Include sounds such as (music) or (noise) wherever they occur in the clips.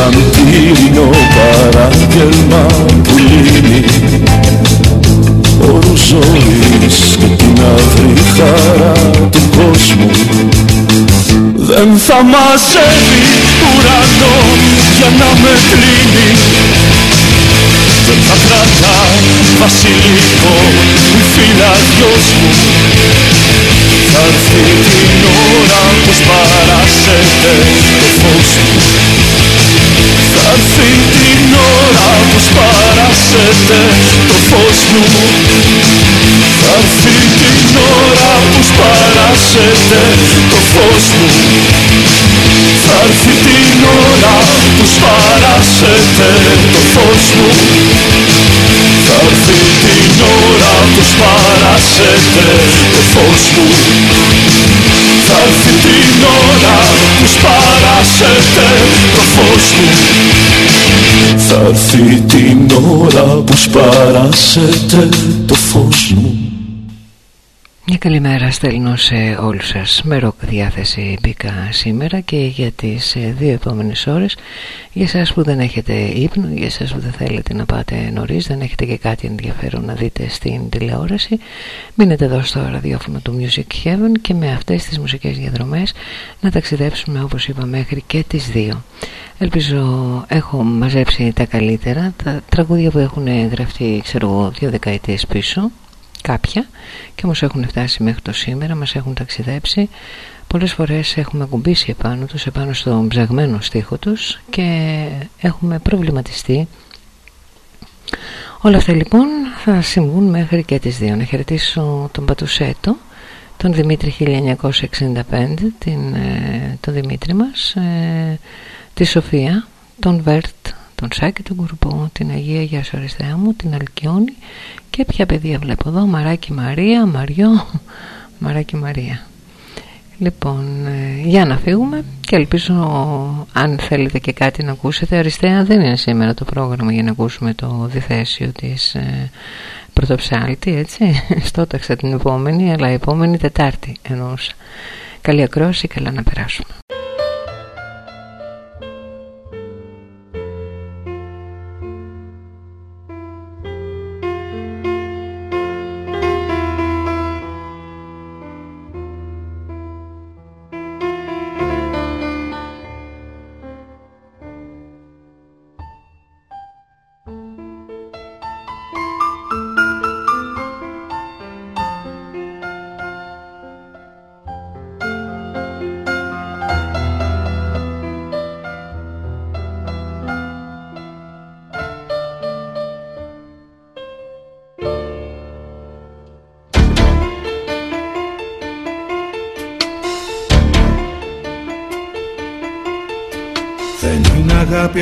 Έρθει σαν τύρινο παράγγελμα που λύνει. Όρους ζωής και την αυρή χαρά του κόσμου. Δεν θα μαζεύει ουρανό για να με κλείνει. Δεν θα κρατά βασιλικό η φυλακιός μου. Θα έρθει την ώρα που σπαράσετε το φως μου Θα έρθει την ώρα που σπαράσετε το φως μου. Θα έρθει την ώρα που σπαράσετε το φως μου. Θα έρθει την ώρα που σπαράσετε το φως μου. Θα έρθει την ώρα που σπαράσετε το φως μου. Θα έρθει την ώρα που σπαράσετε το φως μου Θα έρθει την ώρα που σπαράσετε το φως μου. Μια καλημέρα στέλνω σε όλους σας. Με ροκ διάθεση μπήκα σήμερα και για τις ε, δύο επόμενες ώρες. Για σας που δεν έχετε ύπνο, για σας που δεν θέλετε να πάτε νωρίς δεν έχετε και κάτι ενδιαφέρον να δείτε στην τηλεόραση μείνετε εδώ στο ραδιόφωνο του Music Heaven και με αυτές τις μουσικές διαδρομές να ταξιδέψουμε όπως είπα μέχρι και τις δύο Ελπίζω έχω μαζέψει τα καλύτερα. Τα τραγούδια που έχουν γραφτεί ξέρω εγώ δύο δεκαετίες πίσω κάποια και όμως έχουν φτάσει μέχρι το σήμερα, μας έχουν ταξιδέψει. Πολλές φορές έχουμε κουμπίσει επάνω τους, επάνω στον ψαγμένο στίχο τους και έχουμε προβληματιστεί. Όλα αυτά λοιπόν θα συμβούν μέχρι και τις δύο. Να χαιρετήσω τον Πατουσέτο τον Δημήτρη 1965 την, ε, τον Δημήτρη μας ε, τη Σοφία τον Βέρτ τον Σάκη τον Κουρπό την Αγία Γεια μου την Αλκιόνη και ποια παιδεία βλέπω εδώ, Μαράκι Μαρία, Μαριό, (laughs) Μαράκι Μαρία. Λοιπόν, ε, για να φύγουμε και ελπίζω αν θέλετε και κάτι να ακούσετε Αριστεία δεν είναι σήμερα το πρόγραμμα για να ακούσουμε το διθέσιο της ε, πρωτοψάλτη έτσι. (laughs) Στόταξα την επόμενη αλλά η επόμενη Τετάρτη εννοούσα. Καλή ακρόαση, καλά να περάσουμε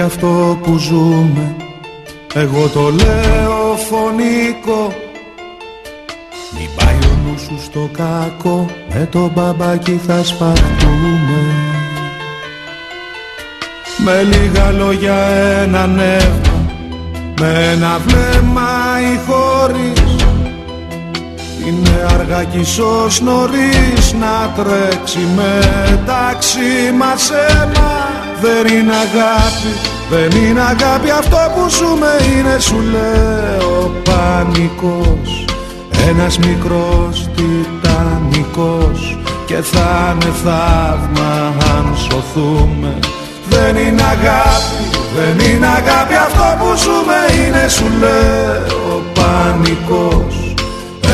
αυτό που ζούμε. Εγώ το λέω φωνικό. Μην σου στο κάκο με το μπαμπάκι θα σπαθούμε. Με λίγα λόγια ένα νεύμα. Με ένα βλέμμα ή χωρίς. Είναι αργά κι ίσως νωρίς να τρέξει μεταξύ μας αίμα Δεν είναι αγάπη, δεν είναι αγάπη αυτό που ζούμε είναι σου λέω πανικός. Ένας μικρός τιτανικός και θα είναι θαύμα αν σωθούμε. Δεν είναι αγάπη, δεν είναι αγάπη αυτό που ζούμε είναι σου λέω πανικός.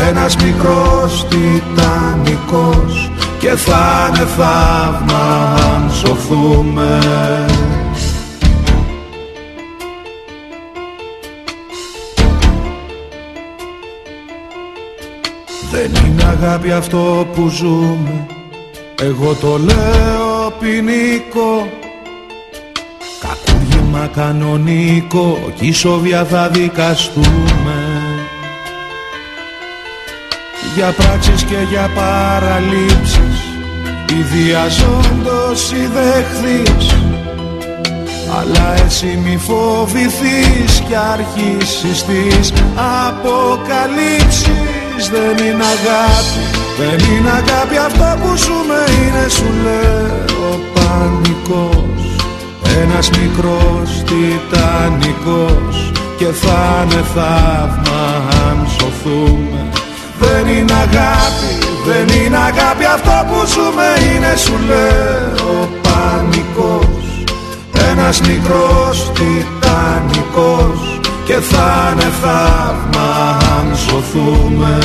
Ένας μικρός τιτανικός και θα είναι θαύμα αν σωθούμε Δεν είναι αγάπη αυτό που ζούμε. Εγώ το λέω ποινικό. Κακούργημα κανονικό. Κι ισοβια θα δικαστούμε. Για πράξεις και για παραλήψεις. Ιδιαζόντως δεχθείς αλλά εσύ μη φοβηθείς κι αρχίσεις τις αποκαλύψεις Δεν είναι αγάπη, δεν είναι αγάπη αυτό που ζούμε είναι σου λέω πανικός. Ένας μικρός τιτανικός και θα είναι θαύμα αν σωθούμε. Δεν είναι αγάπη, δεν είναι αγάπη αυτό που ζούμε είναι σου λέω πανικός Ένας μικρός τιτανικός και θα είναι θαύμα αν σωθούμε.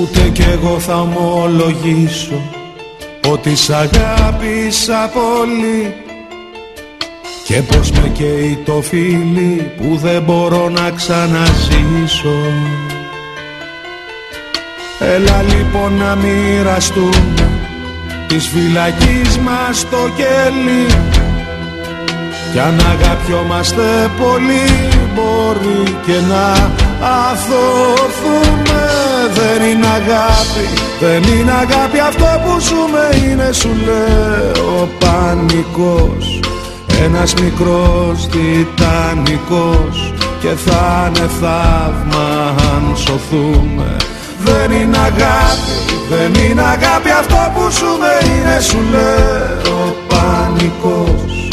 Ούτε κι εγώ θα ομολογήσω ότι σ' αγάπησα πολύ και πως με καίει το φίλι που δεν μπορώ να ξαναζήσω Έλα λοιπόν να μοιραστούμε της φυλακής μας το κέλι κι αν αγαπιόμαστε πολύ μπορεί και να αθωθούμε. Δεν είναι αγάπη, δεν είναι αγάπη αυτό που ζούμε είναι σου λέω πανικός. Ένας μικρός τιτανικός και θα είναι θαύμα αν σωθούμε Δεν είναι αγάπη, δεν είναι αγάπη. Αυτό που ζούμε είναι σου λέω πανικός.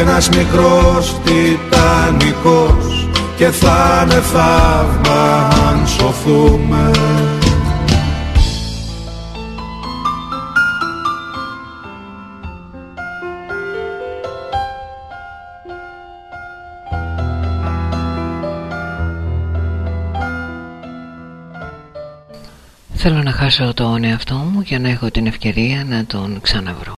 Ένας μικρός τιτανικός. Και θα είναι θαύμα αν σωθούμε Θέλω να χάσω τον εαυτό μου για να έχω την ευκαιρία να τον ξαναβρω.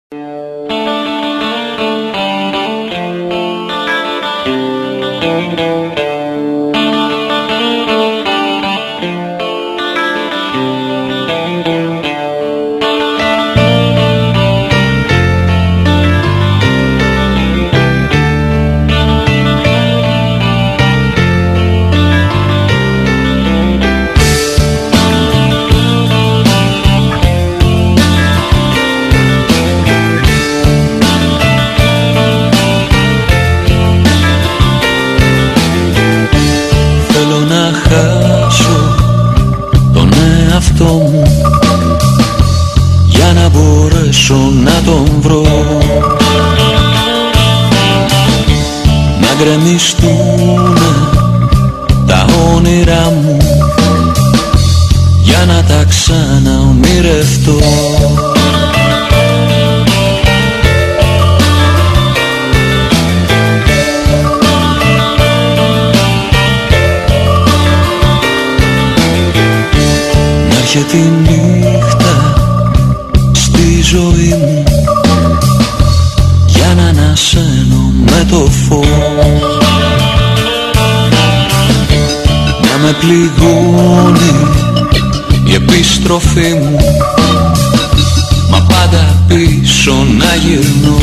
γκρεμιστούν τα όνειρά μου για να τα ξαναομοιρευτώ Μα πάντα πίσω να γυρνώ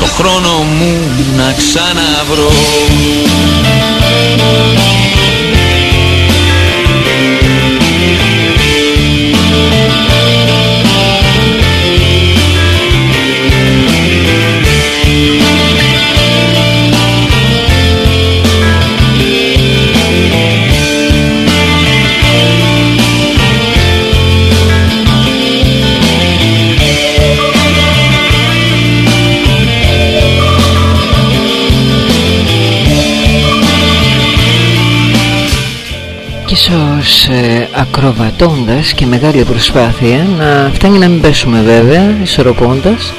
το χρόνο μου να ξαναβρω. ίσως ε, και μεγάλη προσπάθεια να φτάνει να μην πέσουμε βέβαια ισορροπώντας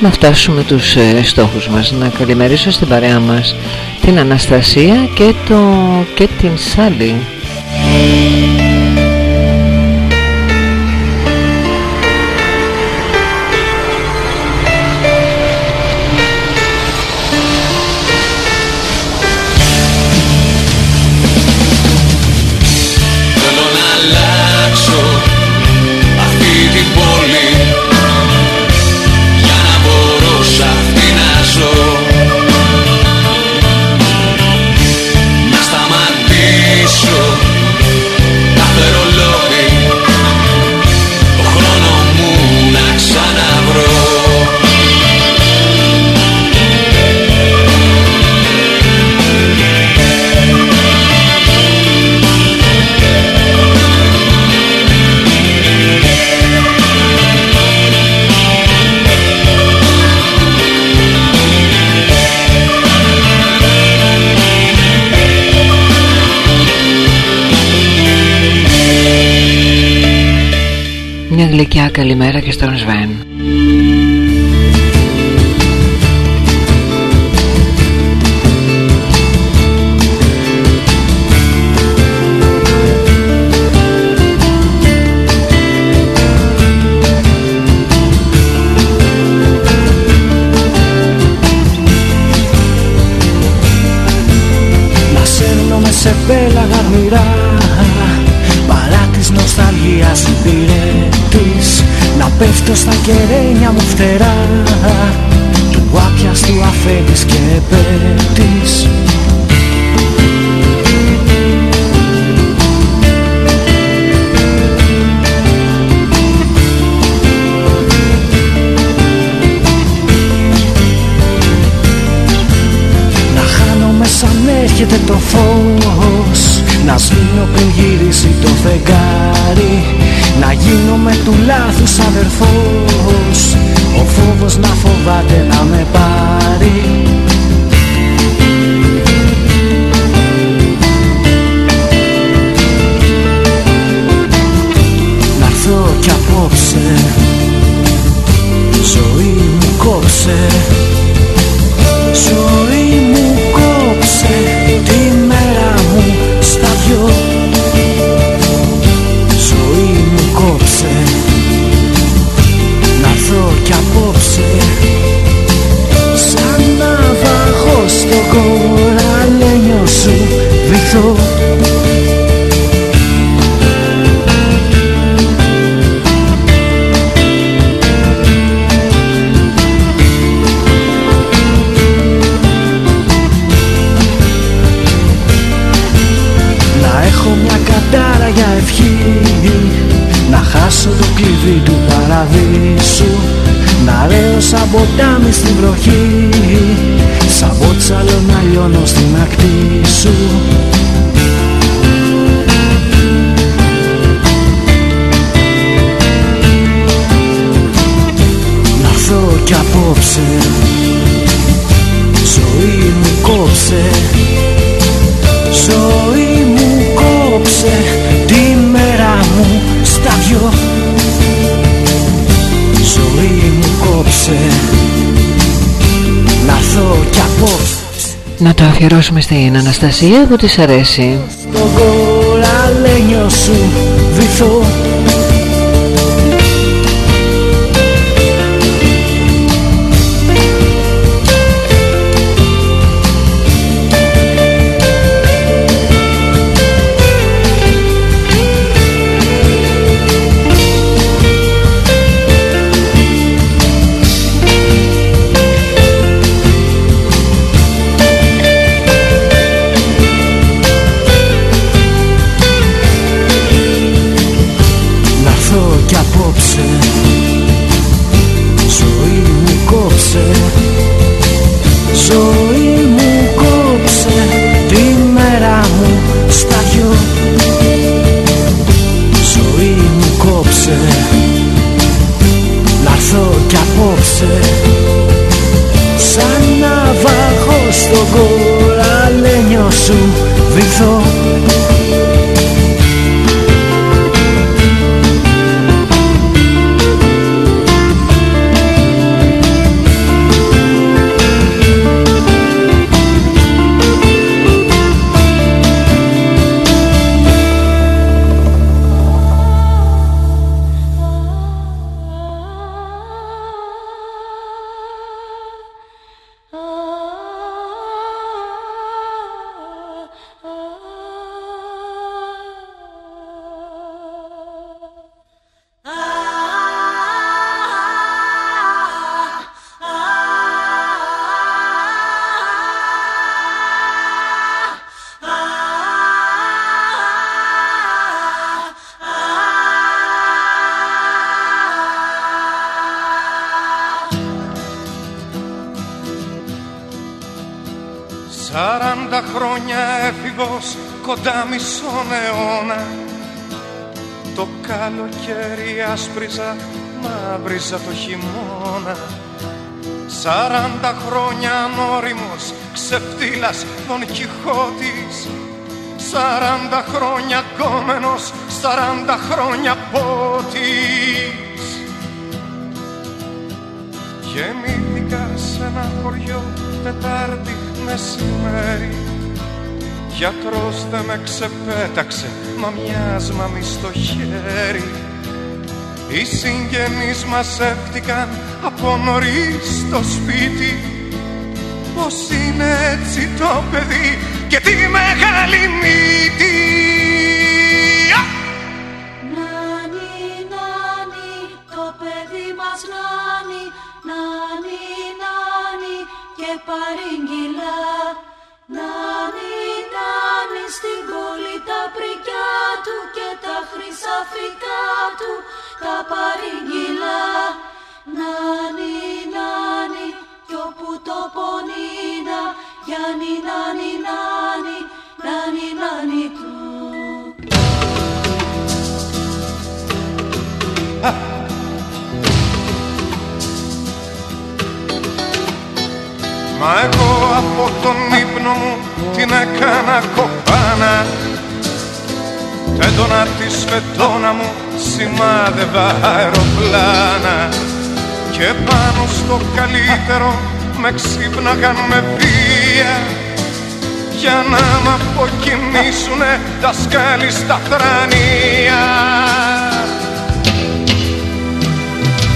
να φτάσουμε τους ε, στόχους μας. Να καλημερίσω στην παρέα μας την Αναστασία και, το, και την Σάλη. γλυκιά καλημέρα και στον Σβέν. nostri macchini να το αφιερώσουμε στην Αναστασία που της αρέσει. Ξεπέταξε Μα μιας μαμί στο χέρι. Οι συγγενείς μας έφτηκαν από νωρίς στο σπίτι. Πως είναι έτσι το παιδί και τη μεγάλη μύτη. Νάνι, νάνι, το παιδί μας νάνι. Νάνι, νάνι και παρήγγυλα Νάνι, νάνι στην πόλη τα πρικιά του και τα χρυσαφικά του τα παρήγγυλα. Νάνι, νάνι κι όπου το πονίνα Γιάννη, νάνι, νάνι, νάνι, νάνι του Μα εγώ από τον ύπνο μου την έκανα κοπάνα. Τ' έντονα της σφετώνα μου σημάδευα αεροπλάνα. Και πάνω στο καλύτερο με ξύπναγαν με βία. Για να μ' αποκοιμήσουνε τα σκάλι στα θρανία.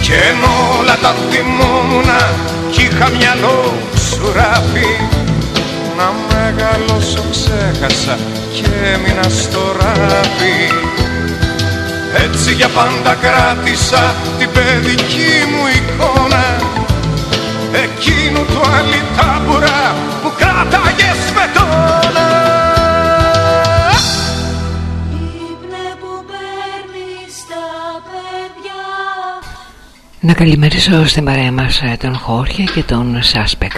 Κι ενώ όλα τα θυμόμουνα κι είχα μυαλό σουράφι Να μεγαλώσω ξέχασα και έμεινα στο ράφι Έτσι για πάντα κράτησα την παιδική μου εικόνα. Εκείνου του αλυτάμπουρα που κράταγες σπετώνα Να καλημερίσω στην παρέα μας ε, τον Χόρχε και τον Σάσπεκ.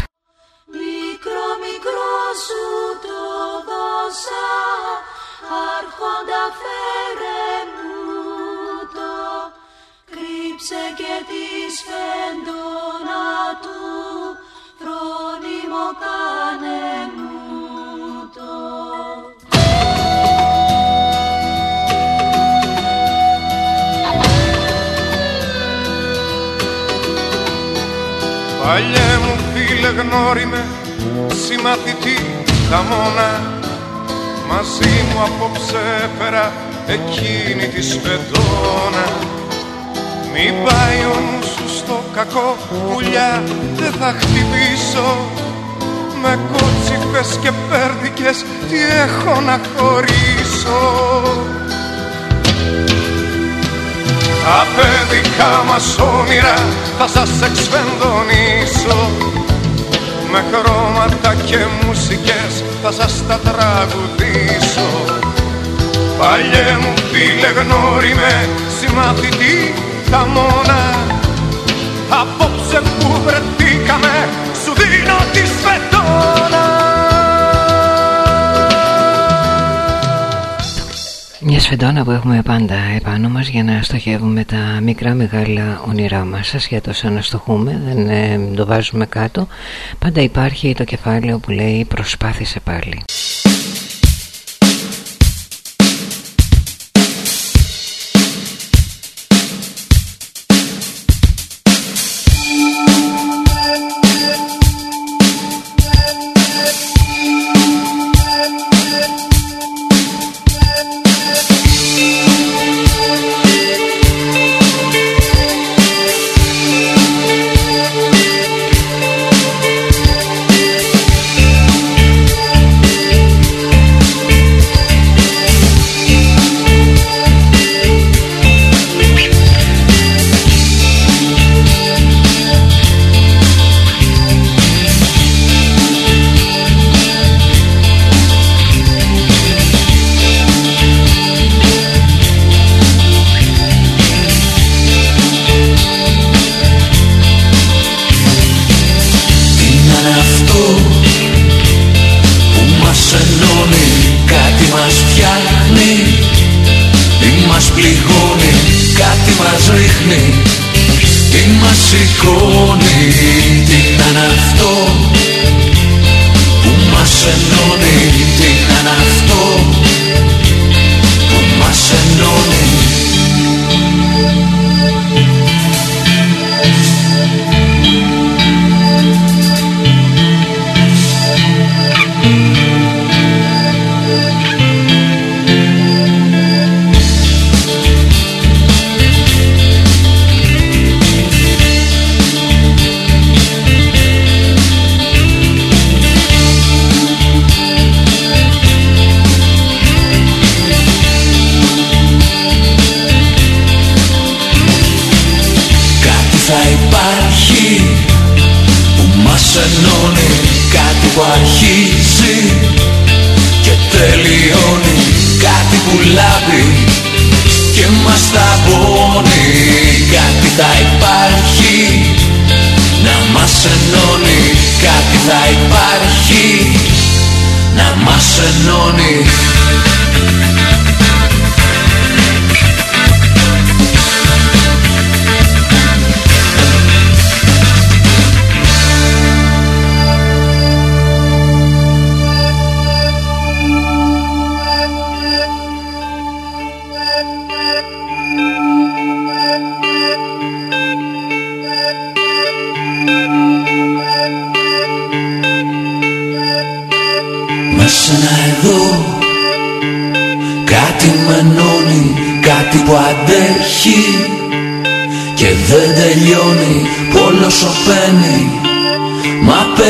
Παλιέ μου φίλε γνώριμε συμμαθητή χαμόνα Μαζί μου απόψε έφερα εκείνη τη σφεντόνα. Μην πάει ο νους σου στο κακό πουλιά δεν θα χτυπήσω. Με κότσιφες και πέρδικες τι έχω να χωρίσω; Τα παιδικά μας όνειρα θα σας εξφενδονήσω Με χρώματα και μουσικές θα σας τα τραγουδήσω. Παλιέ μου φίλε γνώριμε συμμαθητή τα μόνα. Απόψε που βρεθήκαμε Μια σφεντόνα που έχουμε πάντα επάνω μας για να στοχεύουμε τα μικρά μεγάλα όνειρά μας. Ασχέτως αν στοχούμε, δεν ε, το βάζουμε κάτω. Πάντα υπάρχει το κεφάλαιο που λέει προσπάθησε πάλι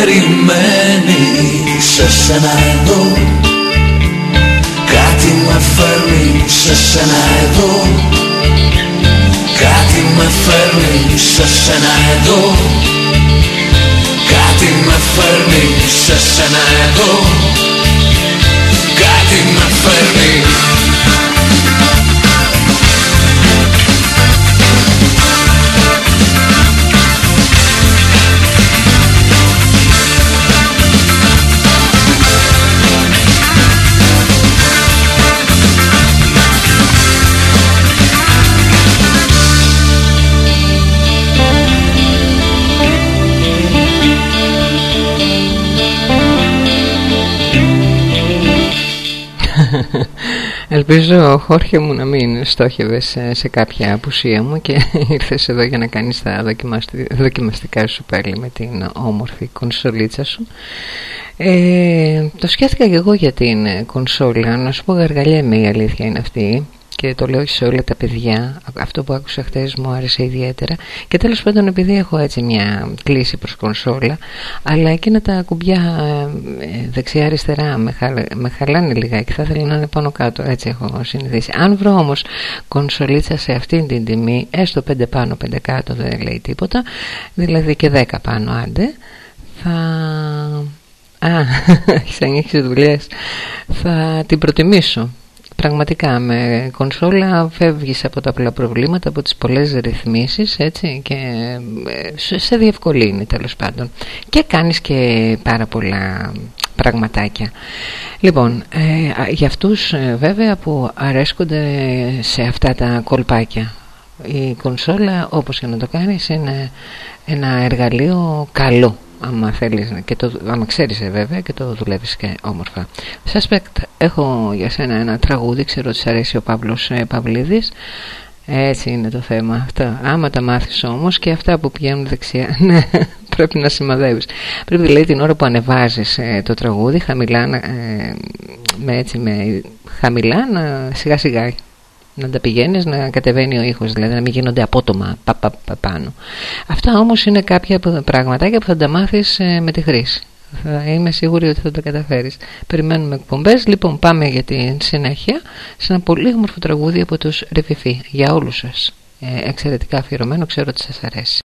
περιμένει σε σένα εδώ. Κάτι με φέρνει σε σένα εδώ. Κάτι με φέρνει σε σένα εδώ. Κάτι με φέρνει σε σένα εδώ. Κάτι με φέρνει Ελπίζω Χόρχε μου να μην στόχευες σε, κάποια απουσία μου και (laughs) ήρθες εδώ για να κάνεις τα δοκιμαστικά σου πάλι με την όμορφη κονσολίτσα σου. Ε, Το σκέφτηκα και εγώ για την κονσόλα, να σου πω γαργαλιέμαι η αλήθεια είναι αυτή και το λέω σε όλα τα παιδιά. Αυτό που άκουσα χθε μου άρεσε ιδιαίτερα. Και τέλος πάντων επειδή έχω έτσι μια κλίση προς κονσόλα αλλά εκείνα τα κουμπιά ε, δεξιά αριστερά με, με χαλάνε λιγάκι. Θα ήθελα να είναι πάνω κάτω έτσι έχω συνηθίσει. Αν βρω όμως κονσολίτσα σε αυτήν την τιμή έστω 5 πάνω 5 κάτω δεν λέει τίποτα δηλαδή και 10 πάνω άντε θα... Α, (laughs) έχεις ανοίξει δουλειές. Θα την προτιμήσω Πραγματικά με κονσόλα φεύγεις από τα πολλά προβλήματα, από τις πολλές ρυθμίσεις έτσι, και ε, σε διευκολύνει τέλος πάντων. Και κάνεις και πάρα πολλά πραγματάκια. Λοιπόν, ε, για αυτούς ε, βέβαια που αρέσκονται σε αυτά τα κολπάκια. Η κονσόλα όπως και να το κάνεις είναι ένα εργαλείο καλό άμα θέλεις και το, άμα ξέρεις ε, βέβαια και το δουλεύεις και όμορφα. Suspect έχω για σένα ένα τραγούδι ξέρω ότι σε αρέσει ο Παύλος ε, Παυλίδης. Έτσι είναι το θέμα αυτά. Άμα τα μάθεις όμως και αυτά που πηγαίνουν δεξιά (laughs) ναι, πρέπει να σημαδεύεις. Πρέπει δηλαδή την ώρα που ανεβάζεις ε, το τραγούδι χαμηλά ε, με, έτσι, με, χαμηλά να σιγά σιγά να τα πηγαίνεις να κατεβαίνει ο ήχος δηλαδή να μην γίνονται απότομα πα, πα, πα, πάνω. Αυτά όμως είναι κάποια πραγματάκια που θα τα μάθεις ε, με τη χρήση. Θα είμαι σίγουρη ότι θα τα καταφέρεις. Περιμένουμε εκπομπές. Λοιπόν πάμε για την συνέχεια σε ένα πολύ όμορφο τραγούδι από τους Ρεβιφί για όλους σας. Ε, εξαιρετικά αφιερωμένο ξέρω ότι σας αρέσει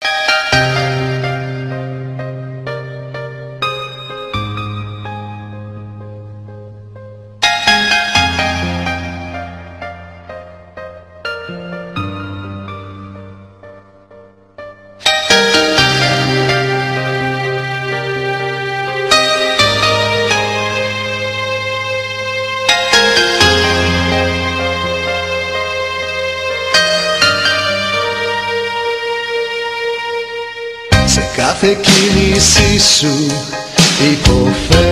σου υποφέρω.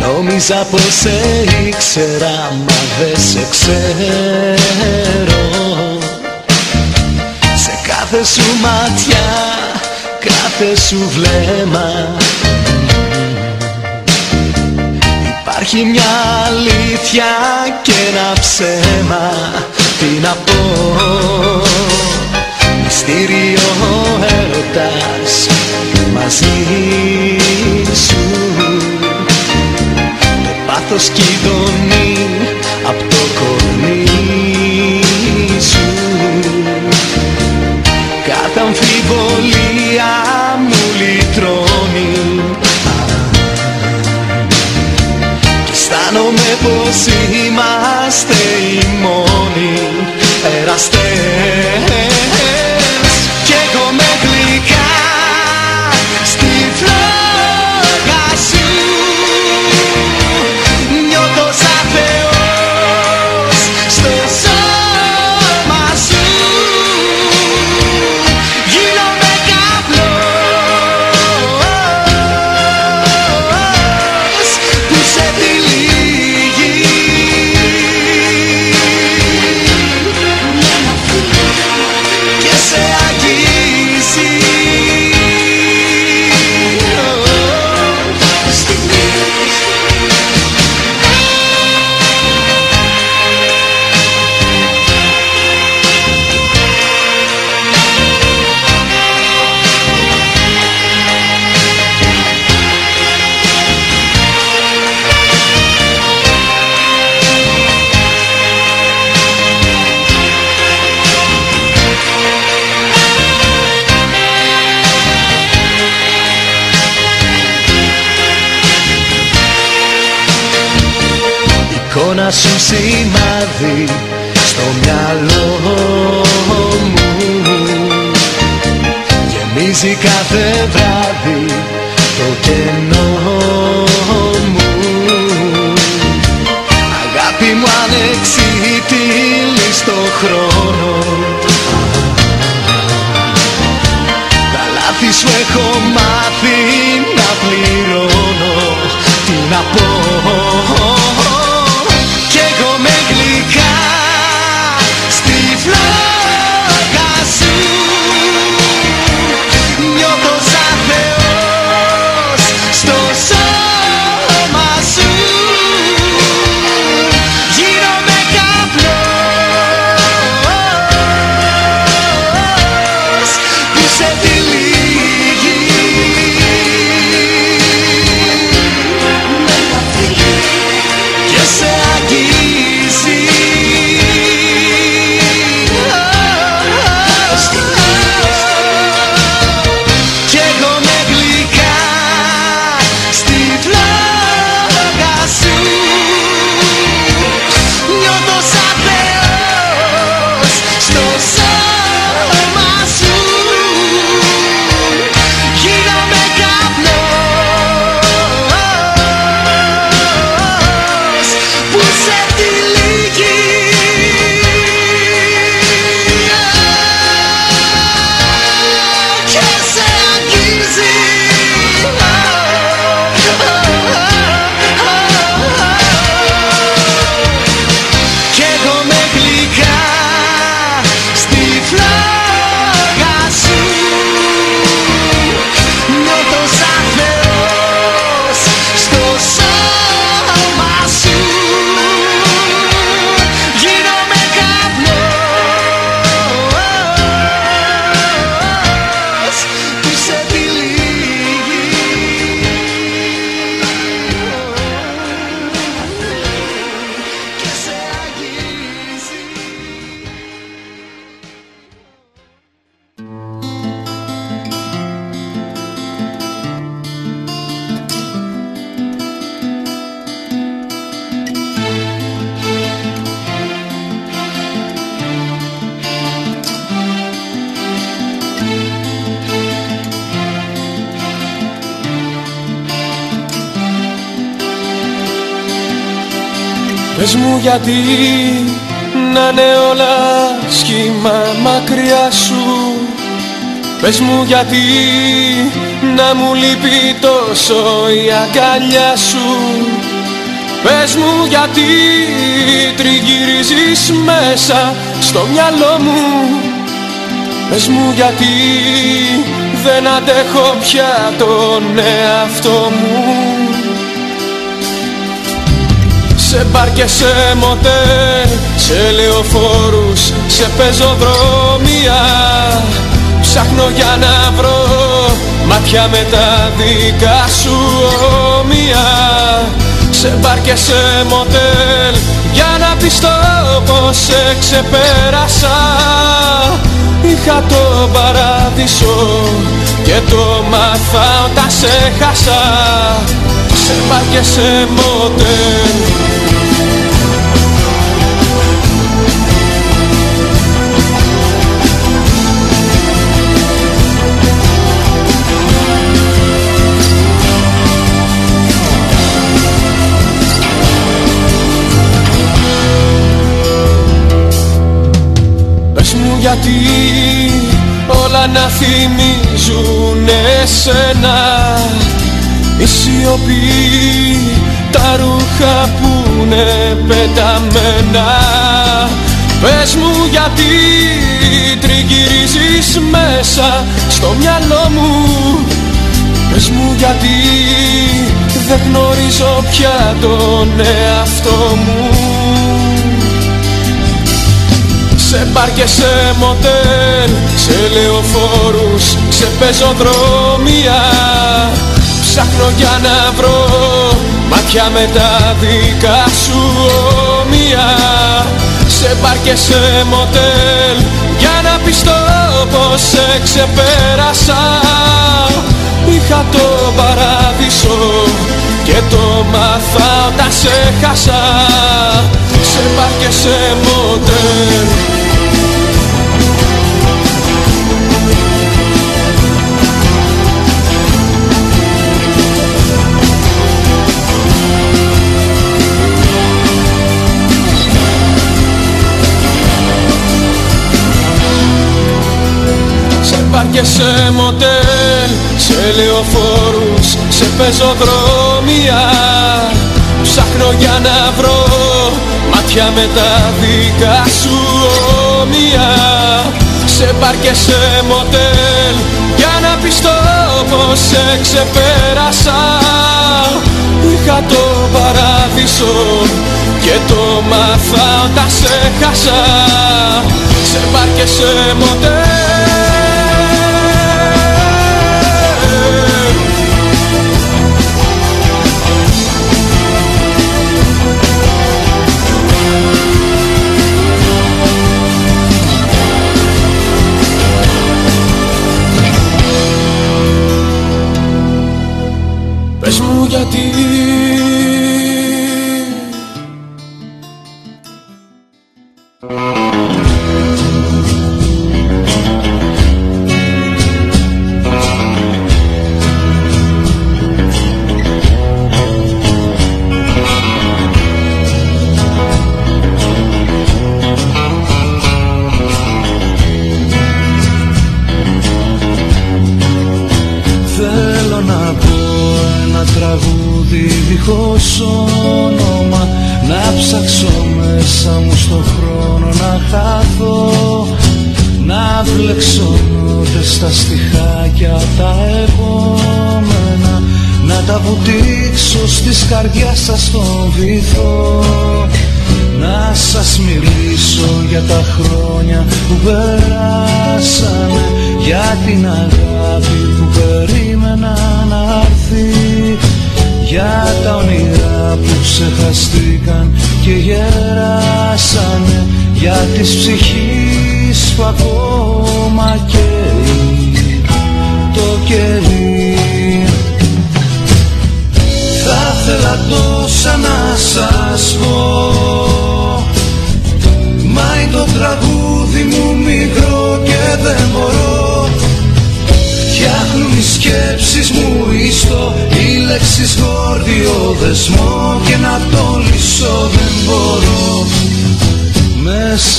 Νόμιζα πως ήξερα μα δεν σε ξέρω. Σε κάθε σου μάτια, κάθε σου βλέμμα. Υπάρχει μια αλήθεια και ένα ψέμα. Τι να πω μυστήριο ο έρωτας μαζί σου. Το πάθος κυδώνει από το κορμί σου. Κατά αμφιβολία μου λυτρώνει. Και αισθάνομαι πως είμαστε οι μόνοι. Εραστέ γιατί να είναι όλα σχήμα μακριά σου. Πες μου γιατί να μου λείπει τόσο η αγκαλιά σου. Πες μου γιατί τριγυρίζεις μέσα στο μυαλό μου. Πες μου γιατί δεν αντέχω πια τον εαυτό μου. Σε μπαρ και σε μοτέλ, σε λεωφόρους, σε πεζοδρόμια Ψάχνω για να βρω μάτια με τα δικά σου όμοια. Σε μπαρ και σε μοτέλ για να πιστώ πως σε ξεπέρασα. Είχα το παράδεισο και το μάθα όταν σε χάσα. Σε μπαρ και σε μοτέλ γιατί όλα να θυμίζουν εσένα. Η σιωπή, τα ρούχα που είναι πεταμένα. Πες μου γιατί τριγυρίζεις μέσα στο μυαλό μου. Πες μου γιατί δεν γνωρίζω πια τον εαυτό μου σε μπαρ και σε μοτέλ, σε λεωφόρους, σε πεζοδρόμια. Ψάχνω για να βρω μάτια με τα δικά σου όμοια. Σε μπαρ και σε μοτέλ, για να πιστώ πως σε ξεπέρασα. Είχα το παράδεισο και το μάθα όταν σε χάσα. Σε μπαρ και σε μοτέλ και σε μοτέλ, σε λεωφόρους, σε πεζοδρόμια. Ψάχνω για να βρω μάτια με τα δικά σου όμοια. Σε μπαρ και σε μοτέλ, για να πιστώ πως σε ξεπέρασα. Είχα το παράδεισο και το μάθα όταν σε χάσα. Σε μπαρ και σε μοτέλ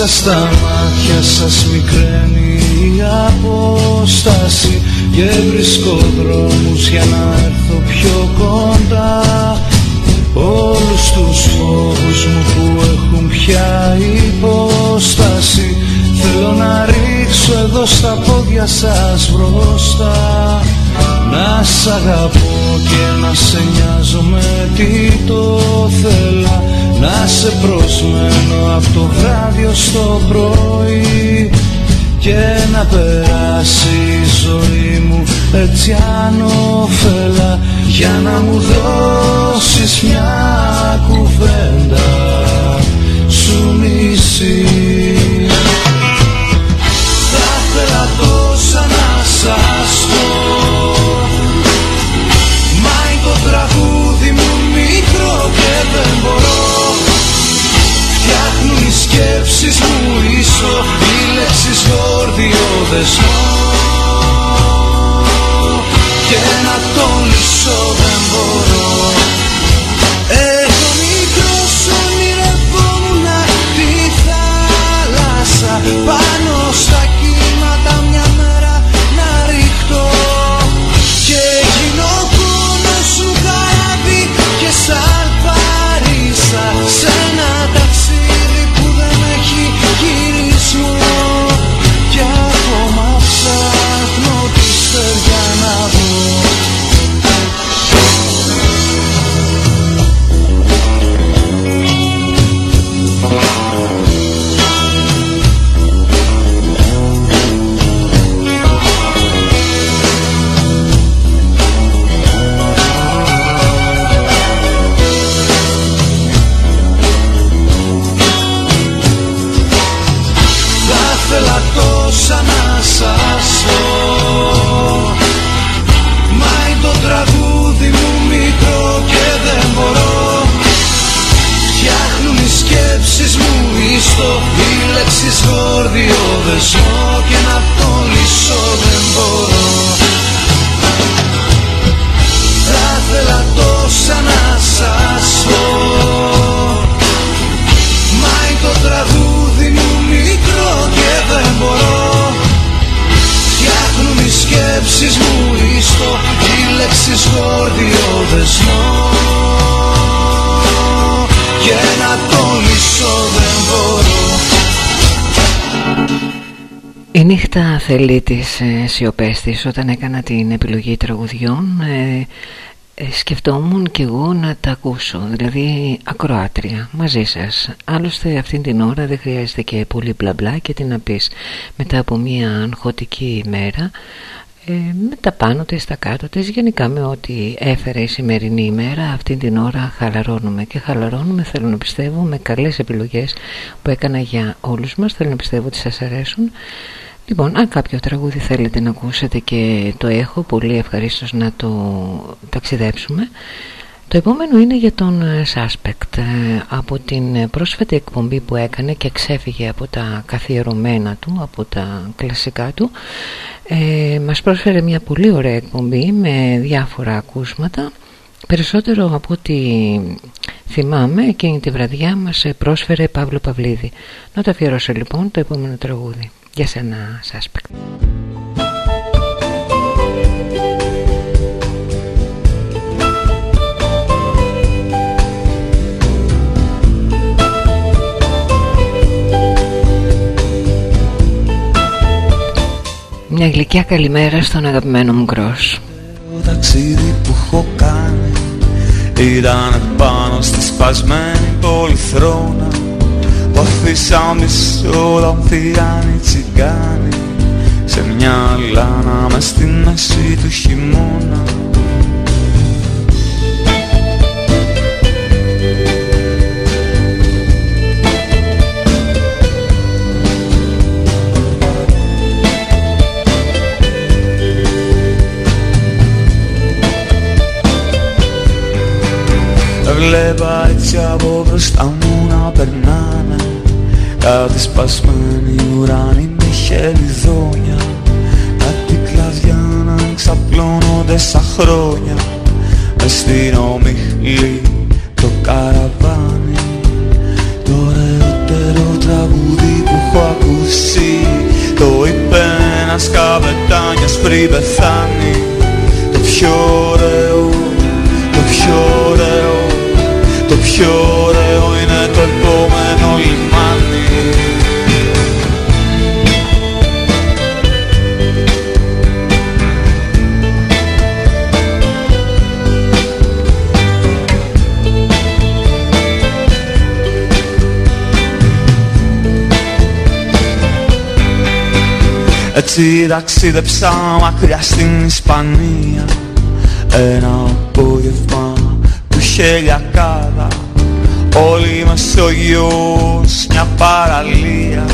Μέσα στα μάτια σας μικραίνει η απόσταση Και βρίσκω δρόμους για να έρθω πιο κοντά. Όλους τους φόβους μου που έχουν πια υπόσταση Θέλω να ρίξω εδώ στα πόδια σας μπροστά. Να σ' αγαπώ και να σε νοιάζομαι τι το θέλα Να σε προσμένω από το βράδυ ως το πρωί και να περάσει η ζωή μου έτσι ανώφελα για να μου δώσεις μια κουβέντα σου μισή γόρδιο δεσμό Και να τον λύσω δεν μπορώ νύχτα θέλει τις ε, σιωπές της. Όταν έκανα την επιλογή τραγουδιών ε, ε, σκεφτόμουν κι εγώ να τα ακούσω δηλαδή ακροάτρια μαζί σας. Άλλωστε αυτήν την ώρα δεν χρειάζεται και πολύ μπλα μπλα και τι να πεις. Μετά από μια αγχωτική ημέρα ε, με τα πάνω της, τα κάτω της γενικά με ό,τι έφερε η σημερινή ημέρα αυτή την ώρα χαλαρώνουμε. Και χαλαρώνουμε θέλω να πιστεύω με καλές επιλογές που έκανα για όλους μας. Θέλω να πιστεύω ότι σας αρέσουν Λοιπόν, αν κάποιο τραγούδι θέλετε να ακούσετε και το έχω, πολύ ευχαρίστως να το ταξιδέψουμε. Το επόμενο είναι για τον Suspect. Ε, Από την πρόσφατη εκπομπή που έκανε και ξέφυγε από τα καθιερωμένα του, από τα κλασικά του, ε, μας πρόσφερε μια πολύ ωραία εκπομπή με διάφορα ακούσματα. Περισσότερο από ό,τι θυμάμαι εκείνη τη βραδιά μας πρόσφερε Παύλο Παυλίδη. Να το αφιερώσω λοιπόν το επόμενο τραγούδι. Για σένα, Suspect. Μια γλυκιά καλημέρα στον αγαπημένο μου Γκρός. Το ταξίδι που έχω κάνει ήταν πάνω στη σπασμένη πολυθρόνα που αφήσα μισό λαμπτήραν τσιγκάνι σε μια λάνα μες στη μέση του χειμώνα. Βλέπα έτσι από μπροστά μου να περνάνε τα δυσπασμένη ουράνη με χελιδόνια Αντικλάδια να ξαπλώνονται σαν χρόνια. Μες στην ομιχλή το καραβάνι. Το ωραιότερο τραγούδι που έχω ακούσει. Το είπε ένας καβετάνιας πριν πεθάνει. Το πιο ωραίο, το πιο ωραίο, το πιο ωραίο είναι το επόμενο λιμάνι. Έτσι ταξίδεψα μακριά στην Ισπανία. Ένα απόγευμα που είχε λιακάδα Όλη η Μεσόγειος μια παραλία.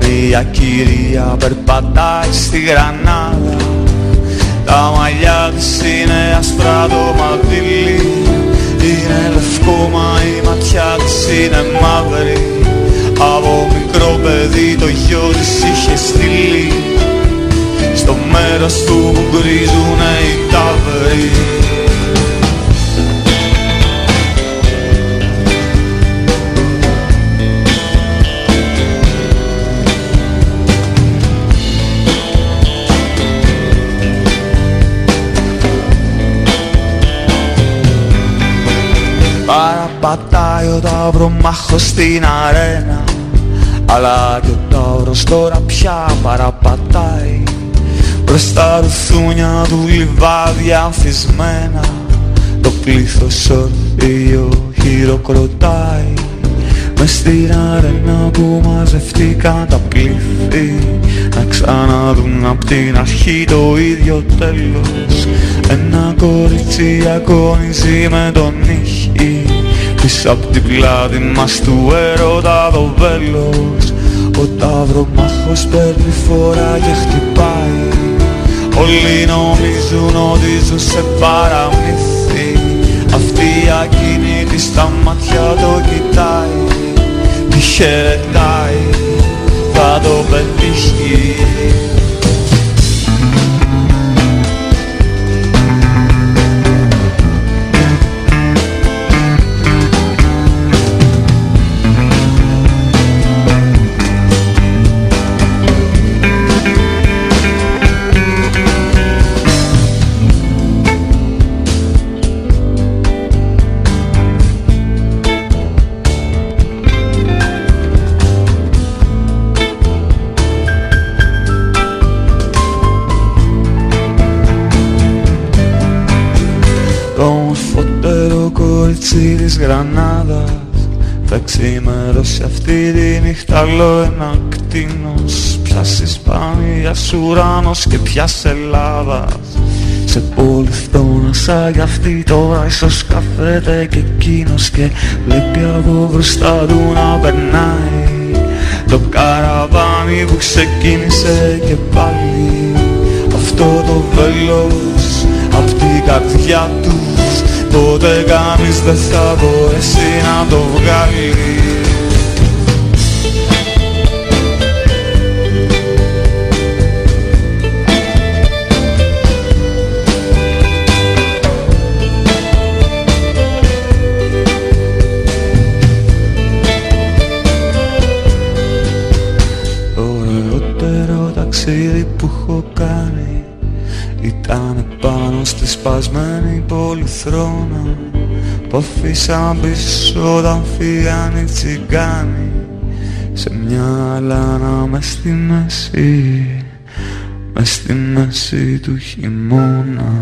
Μια κυρία περπατάει στη Γρανάδα. Τα μαλλιά της είναι άσπρα το μαντήλι Είναι λευκό μα η ματιά της είναι μαύρη από μικρό παιδί το γιο της είχε στείλει. Στο μέρος του που γκρίζουνε οι τάβροι Παραπατάει ο ταυρομάχος στην αρένα αλλά και ο ταύρος τώρα πια παραπατάει. Προς τα ρουθούνια του λιβάδια αμφισμένα Το πλήθος ορθίο χειροκροτάει Μες στην αρένα που μαζευτήκαν τα πλήθη Να ξαναδούν απ' την αρχή το ίδιο τέλος. Ένα κορίτσι αγωνίζει με τον ήχη Πίσω απ' την πλάτη μας του έρωτα το βέλος Ο ταυρομάχος παίρνει φορά και χτυπάει. Όλοι νομίζουν ότι ζουν σε παραμύθι Αυτή η ακίνητη στα μάτια το κοιτάει Τη χαιρετάει, θα το πετύχει της Γρανάδας. Θα ξημερώσει αυτή τη νύχτα λέω ένα κτίνος. Ποιας Ισπανίας ουράνος και ποιας Ελλάδας. Σε πόλη σαν κι αυτή τώρα ίσως καφέτε και εκείνος Και βλέπει από μπροστά του να περνάει. Το καραβάνι που ξεκίνησε και πάλι Αυτό το βέλος απ' την καρδιά του Ποτέ κανείς δεν θα μπορέσει να το βγάλεις. Ωραιότερο ταξίδι που έχω σπασμένη πολυθρόνα Που αφήσαν πίσω όταν φύγαν οι τσιγκάνοι. Σε μια αλάνα μες στη μέση Μες στη μέση του χειμώνα.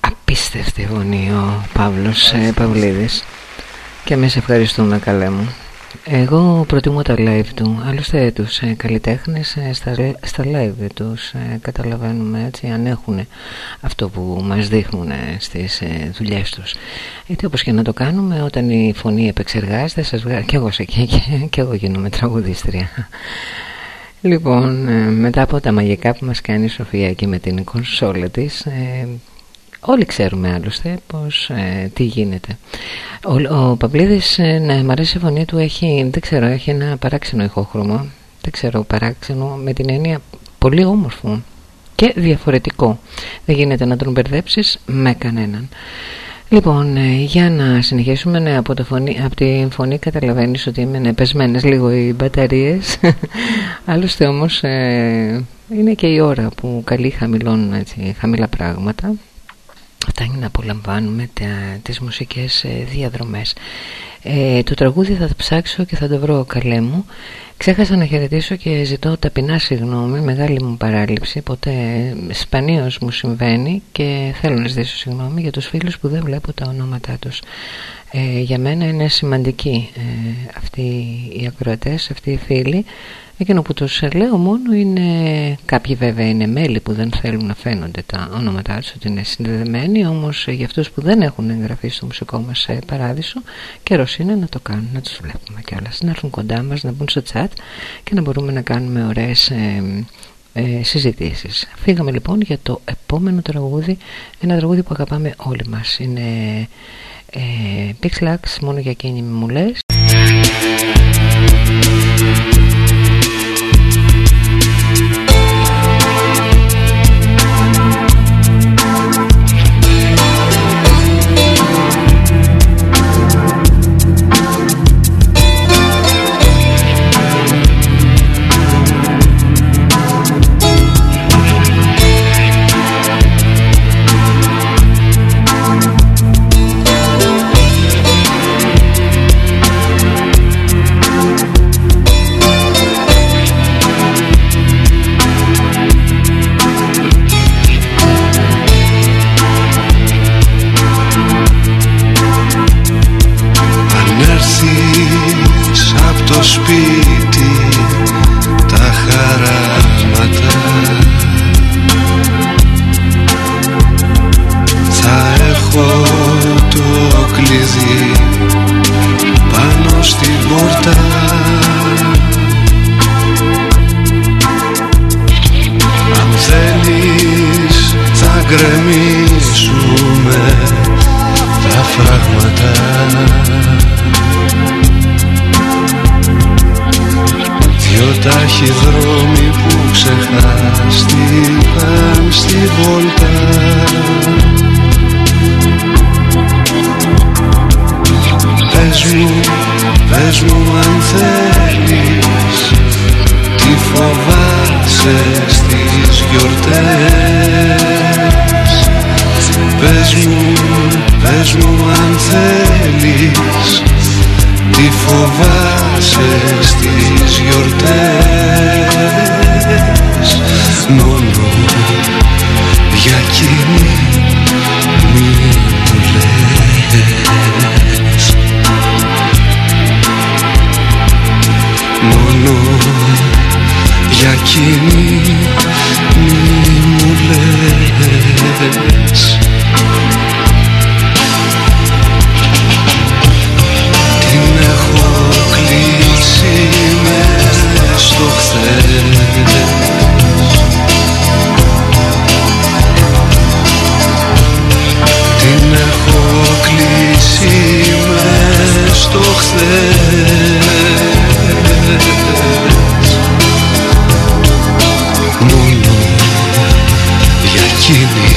Απίστευτη φωνή ο Παύλος ε, Παυλίδης. Και εμείς ευχαριστούμε καλέ μου εγώ προτιμώ τα live του. Άλλωστε τους ε, καλλιτέχνες ε, στα, στα live τους ε, Καταλαβαίνουμε έτσι αν έχουν Αυτό που μας δείχνουν ε, στις ε, δουλειές τους. Γιατί όπως και να το κάνουμε Όταν η φωνή επεξεργάζεται σας βγάζει Και εγώ σε εκεί και, και εγώ γίνομαι τραγουδίστρια. Λοιπόν, ε, μετά από τα μαγικά που μας κάνει η Σοφία και με την κονσόλα της Όλοι ξέρουμε άλλωστε πως ε, τι γίνεται. Ο, ο Παυλίδης, ε, ναι, μ' αρέσει η φωνή του, έχει, δεν ξέρω, έχει ένα παράξενο ηχόχρωμα. Δεν ξέρω, παράξενο με την έννοια πολύ όμορφο και διαφορετικό. Δεν γίνεται να τον μπερδέψεις με κανέναν. Λοιπόν, ε, για να συνεχίσουμε ναι, από, το φωνή, από τη φωνή καταλαβαίνεις ότι είναι πεσμένες λίγο οι μπαταρίες (laughs) Άλλωστε όμως ε, είναι και η ώρα που καλοί χαμηλώνουν έτσι, χαμηλά πράγματα Φτάνει να απολαμβάνουμε τα, τις μουσικές ε, διαδρομές. Ε, Το τραγούδι θα το ψάξω και θα το βρω καλέ μου. Ξέχασα να χαιρετήσω και ζητώ ταπεινά συγγνώμη, μεγάλη μου παράληψη, ποτέ σπανίως μου συμβαίνει και θέλω να ζητήσω συγγνώμη για τους φίλους που δεν βλέπω τα ονόματά τους. Ε, για μένα είναι σημαντικοί ε, αυτοί οι ακροατές, αυτοί οι φίλοι Εκείνο που τους λέω μόνο είναι κάποιοι βέβαια είναι μέλη που δεν θέλουν να φαίνονται τα ονόματά τους ότι είναι συνδεδεμένοι όμως για αυτούς που δεν έχουν εγγραφεί στο μουσικό μας παράδεισο καιρός είναι να το κάνουν, να τους βλέπουμε κιόλας. Να έρθουν κοντά μας, να μπουν στο chat και να μπορούμε να κάνουμε ωραίες ε, ε, συζητήσεις. Φύγαμε λοιπόν για το επόμενο τραγούδι ένα τραγούδι που αγαπάμε όλοι μας. Είναι ε, Pixlax μόνο για εκείνη μου λες ταχυδρόμοι που ξεχάστηκαν στη βόλτα. Πες μου, πες μου αν θέλεις Τι φοβάσαι στις γιορτές. Πες μου, πες μου αν θέλεις τι φοβάσαι στις γιορτές. Μόνο για κοινή μη μου λες Μόνο για κοινή μη μου λες το ξέρεις. Την έχω κλείσει μες το χθες. Μόνο για εκείνη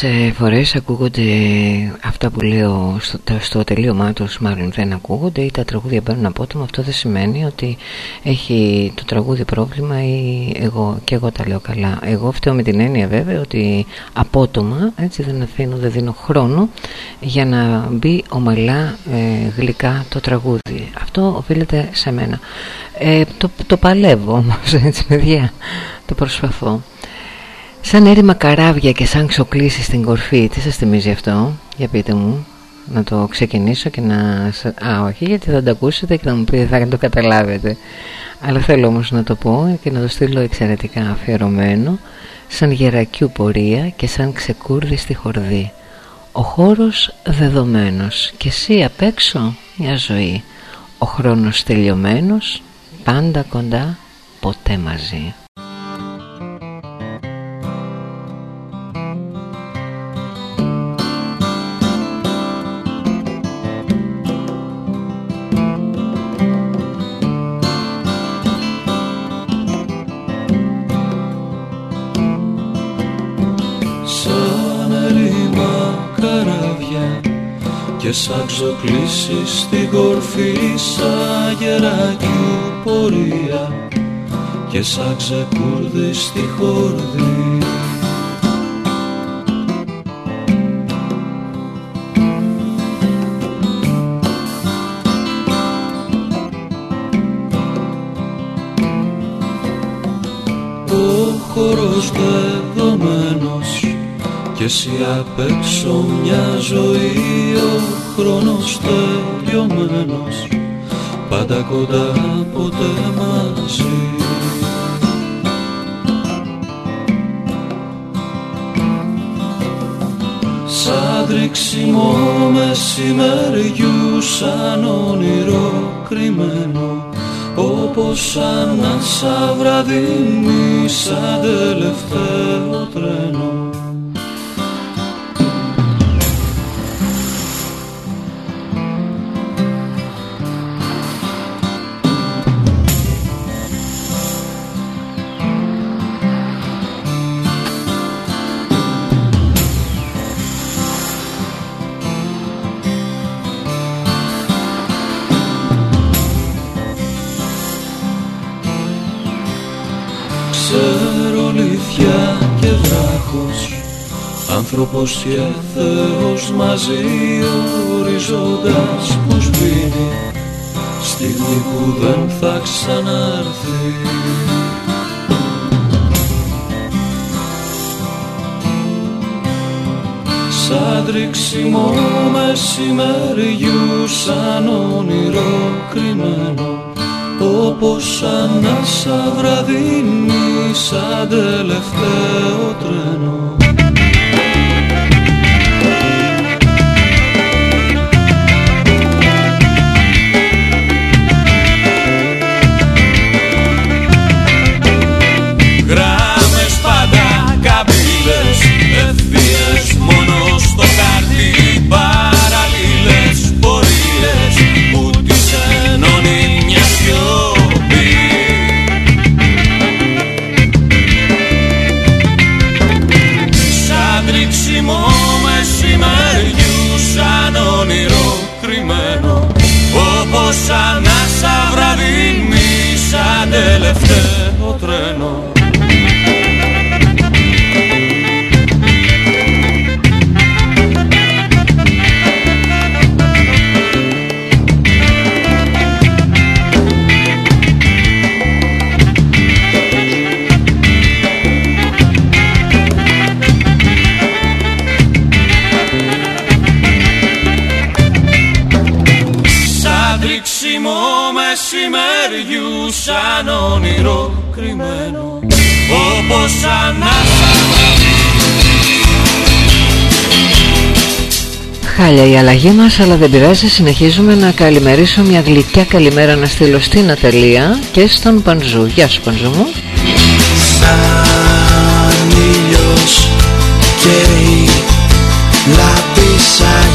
Κάποιες ε, φορές ακούγονται αυτά που λέω στο, στο τελείωμά τους μάλλον δεν ακούγονται ή τα τραγούδια παίρνουν απότομα. Αυτό δεν σημαίνει ότι έχει το τραγούδι πρόβλημα ή εγώ και εγώ τα λέω καλά. Εγώ φταίω με την έννοια βέβαια ότι απότομα έτσι δεν αφήνω δεν δίνω χρόνο για να μπει ομαλά ε, γλυκά το τραγούδι. Αυτό οφείλεται σε μένα. Ε, το, το παλεύω όμως (laughs) έτσι παιδιά. Το προσπαθώ Σαν έρημα καράβια και σαν ξοκλήσει στην κορφή Τι σας θυμίζει αυτό; Για πείτε μου Να το ξεκινήσω και να... Α όχι γιατί θα το ακούσετε και θα μου πείτε θα το καταλάβετε. Αλλά θέλω όμως να το πω Και να το στείλω εξαιρετικά αφιερωμένο Σαν γερακιού πορεία Και σαν ξεκούρδι στη χορδή. Ο χώρος δεδομένος Και εσύ απ' έξω μια ζωή. Ο χρόνος τελειωμένος Πάντα κοντά Ποτέ μαζί και σαν ξοκλήσει στην κορφή σαν γερακιού πορεία και σαν ξεκούρδι στη χορδή χώρος δεδομένος και εσύ απ' έξω μια ζωή ο χρόνος τελειωμένος πάντα κοντά ποτέ μαζί. Σαν τρίξιμο μεσημεριού σαν όνειρο κρυμμένο όπως σαν να βραδινή σαν τελευταίο τρένο άνθρωπος και Θεός μαζί οριζόντας που σβήνει στιγμή που δεν θα ξαναρθεί Σαν τρίξιμο μεσημεριού σαν όνειρο κρυμμένο όπως ανάσα βραδινή σαν τελευταίο τρένο όπως ανάσα Χάλια η αλλαγή μας αλλά δεν πειράζει. Συνεχίζουμε να καλημερίσω μια γλυκιά καλημέρα να στείλω στην Ατελεία και στον Πανζού Γεια σου Πανζού μου. Σαν ήλιος και η λαπίσα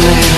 darling.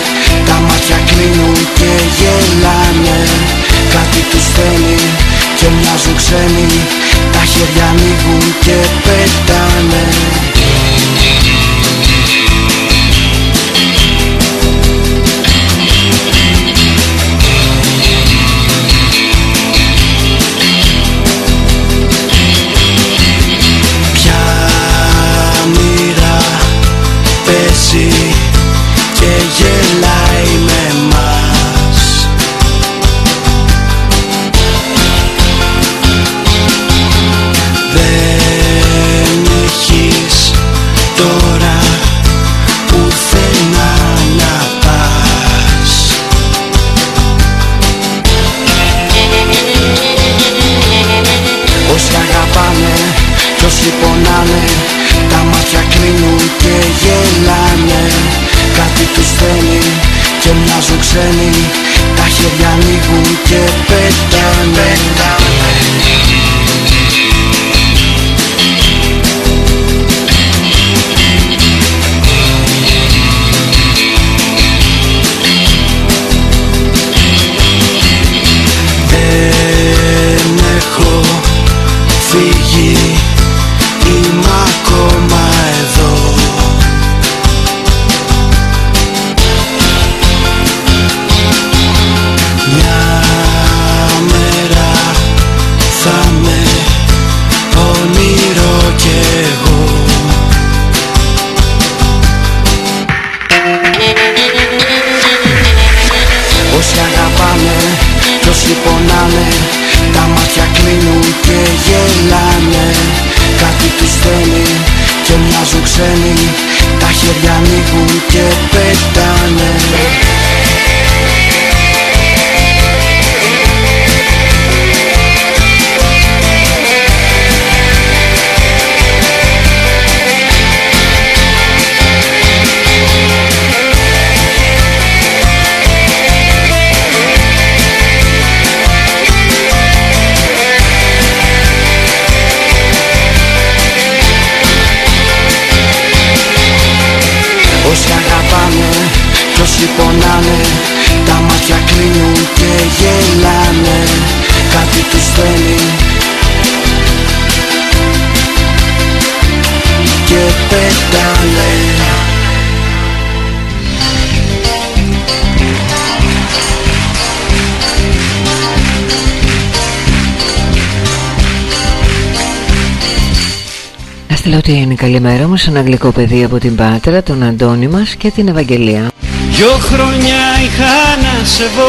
Την καλημέρα μου σε ένα αγγλικό παιδί από την Πάτρα, τον Αντώνη μας και την Ευαγγελία. Δυο χρόνια είχα να σε βω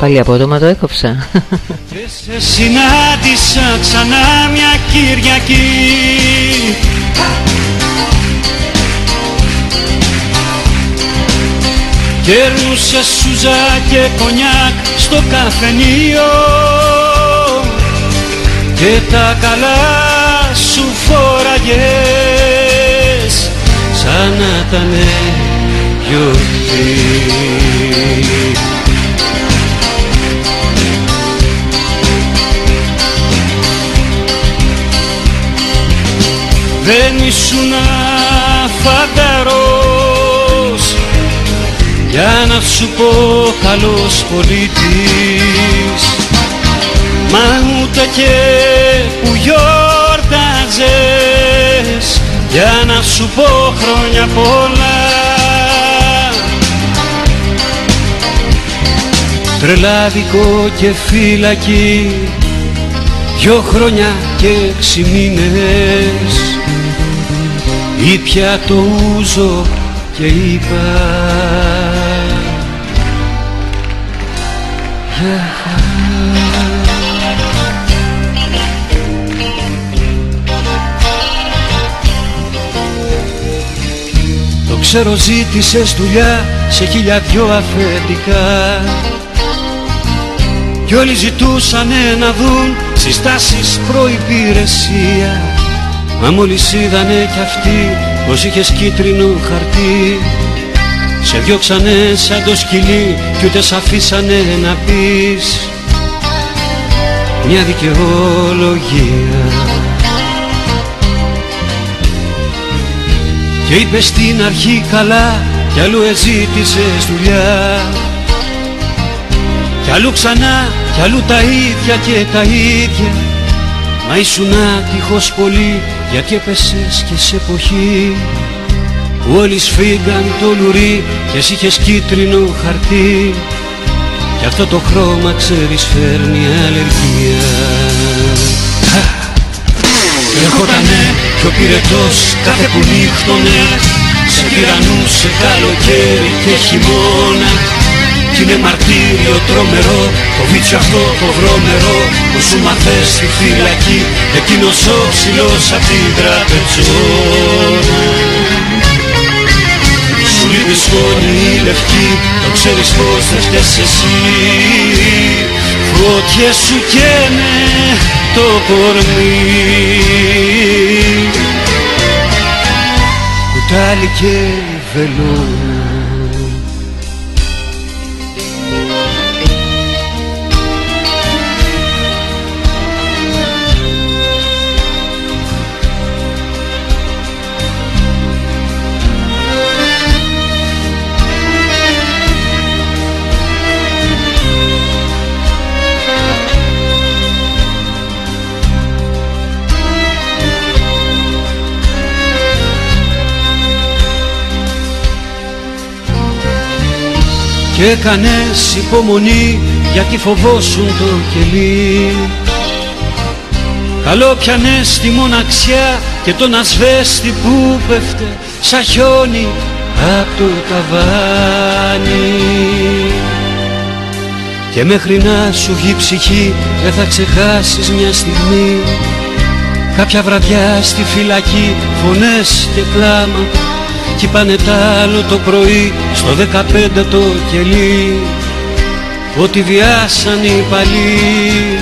Πάλι απότομα το έκοψα. Και σε συνάντησα ξανά μια Κυριακή. Κέρνουσε σούζα και κονιάκ στο καφενείο. Και τα καλά σου φοραγες σαν να ήταν γιορτή. Δεν ήσουν φανταρός για να σου πω καλός πολίτης. Μα ούτε και που γιορτή για να σου πω χρόνια πολλά. Τρελάδικο και φυλακή δυο χρόνια και έξι μήνες. Ήπια το ούζο και είπα ξέρω ζήτησες δουλειά σε χίλια δυο αφεντικά. Κι όλοι ζητούσανε να δουν συστάσεις προϋπηρεσία. Μα μόλις είδανε κι αυτοί πως είχες κίτρινο χαρτί. Σε διώξανε σαν το σκυλί κι ούτε σ' αφήσανε να πεις. Μια δικαιολογία Και είπε στην αρχή καλά κι αλλού εζήτησες δουλειά. Κι αλλού ξανά κι αλλού τα ίδια και τα ίδια. Μα ήσουν άτυχος πολύ γιατί έπεσες και σε εποχή. Που όλοι σφίγγαν το λουρί και εσύ είχες κίτρινο χαρτί. Κι αυτό το χρώμα ξέρεις φέρνει αλλεργία Έρχοτανε κι ο πυρετός κάθε που νύχτωνε Σε τυραννούσε καλοκαίρι και χειμώνα. Κι είναι μαρτύριο τρομερό το βίτσιο αυτό το βρώμερο Που σου μαθες στη φυλακή εκείνος ο ψηλός απ' την τραπεζόνα. Σου λείπει σκόνη η λευκή, το ξέρεις πως δεν φταίς εσύ. Φωτιές σου καίνε το κορμί Κουτάλι και και έκανες υπομονή γιατί φοβόσουν το κελί. Καλό πιανές τη μοναξιά και τον ασβέστη που πέφτε σαν χιόνι απ' το ταβάνι. Και μέχρι να σου βγει ψυχή δεν θα ξεχάσεις μια στιγμή. Κάποια βραδιά στη φυλακή φωνές και κλάμα Κι είπανε τ' άλλο το πρωί στο δεκαπέντε το κελί. Ότι βιάσαν οι παλιοί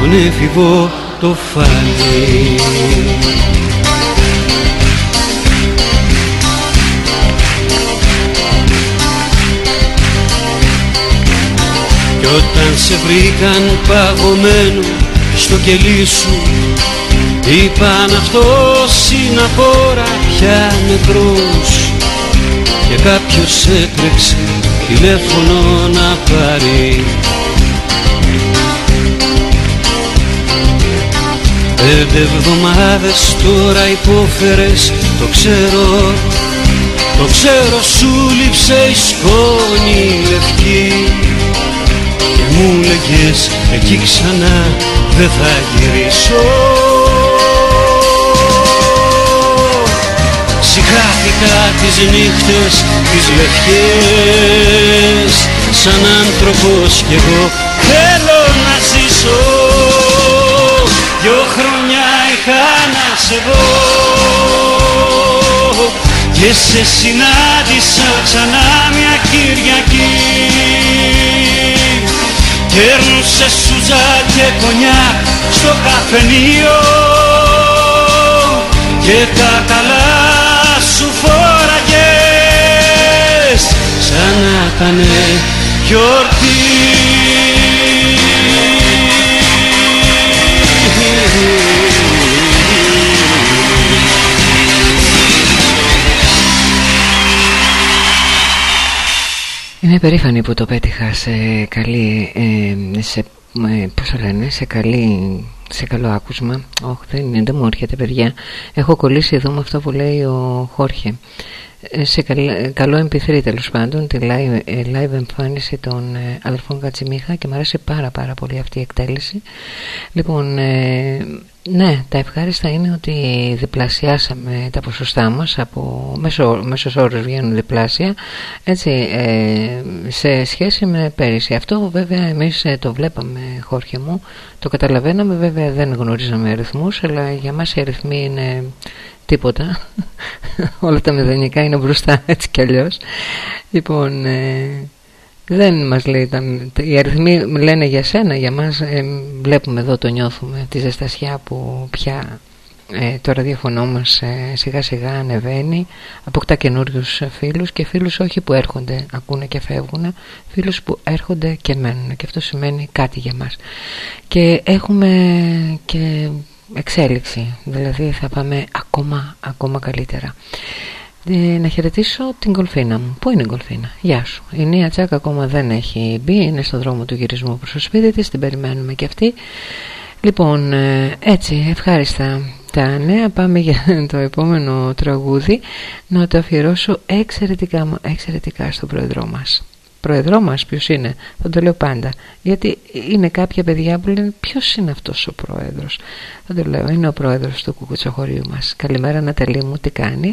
τον έφηβο το φαλί. Κι όταν σε βρήκαν παγωμένο στο κελί σου Είπαν αυτός είναι απόρα πια νεκρός Και κάποιος έτρεξε τηλέφωνο να πάρει. Πέντε εβδομάδες τώρα υπόφερες το ξέρω Το ξέρω σου λείψε η σκόνη λευκή. Και μου λέγες εκεί ξανά δεν θα γυρίσω Συχάθηκα τις νύχτες τις λευκές Σαν άνθρωπος κι εγώ. Θέλω να ζήσω Δυο χρόνια είχα να σε δω. Και σε συνάντησα ξανά μια Κυριακή. Κέρνουσε σούζα και κονιάκ στο καφενείο. Και τα καλά σου φόραγες. Σαν να ήτανε γιορτή. Είμαι περήφανη που το πέτυχα σε καλή, ε, σε, ε, πώς λένε, σε καλή σε καλό άκουσμα. Όχι, δεν, είναι, δεν μου έρχεται, παιδιά. Έχω κολλήσει εδώ με αυτό που λέει ο Χόρχε. Ε, σε καλό MP3 τέλος πάντων, τη live, ε, live εμφάνιση των ε, αδελφών Κατσιμίχα και μου αρέσει πάρα πάρα πολύ αυτή η εκτέλεση. Λοιπόν, ναι, τα ευχάριστα είναι ότι διπλασιάσαμε τα ποσοστά μας από μέσο, μέσος όρος βγαίνουν διπλάσια έτσι, σε σχέση με πέρυσι. Αυτό βέβαια εμείς το βλέπαμε χώρια μου, το καταλαβαίναμε βέβαια δεν γνωρίζαμε αριθμούς αλλά για μας οι αριθμοί είναι τίποτα. Όλα τα μηδενικά είναι μπροστά έτσι κι αλλιώς. Λοιπόν ε, δεν μας λέει τα, οι αριθμοί λένε για σένα για μας ε, βλέπουμε εδώ το νιώθουμε τη ζεστασιά που πια ε, το ραδιοφωνό μας ε, σιγά σιγά ανεβαίνει αποκτά καινούριους φίλους και φίλους όχι που έρχονται ακούνε και φεύγουν φίλους που έρχονται και μένουν. Και αυτό σημαίνει κάτι για μας. Και έχουμε και εξέλιξη. Δηλαδή θα πάμε ακόμα ακόμα καλύτερα. Ε, να χαιρετήσω την κολφίνα μου. Πού είναι η κολφίνα, γεια σου. Η Νία Τσάκα ακόμα δεν έχει μπει Είναι στο δρόμο του γυρισμού προς το σπίτι της Την περιμένουμε και αυτή. Λοιπόν, ε, έτσι ευχάριστα τα νέα Πάμε για (laughs) το επόμενο τραγούδι. Να το αφιερώσω εξαιρετικά, εξαιρετικά στον πρόεδρό μας πρόεδρό μας ποιος είναι θα το λέω πάντα. Γιατί είναι κάποια παιδιά που λένε ποιος είναι αυτός ο πρόεδρος; Θα το λέω είναι ο πρόεδρος του κουκουτσοχωρίου μας. Καλημέρα Ναταλή μου τι κάνει;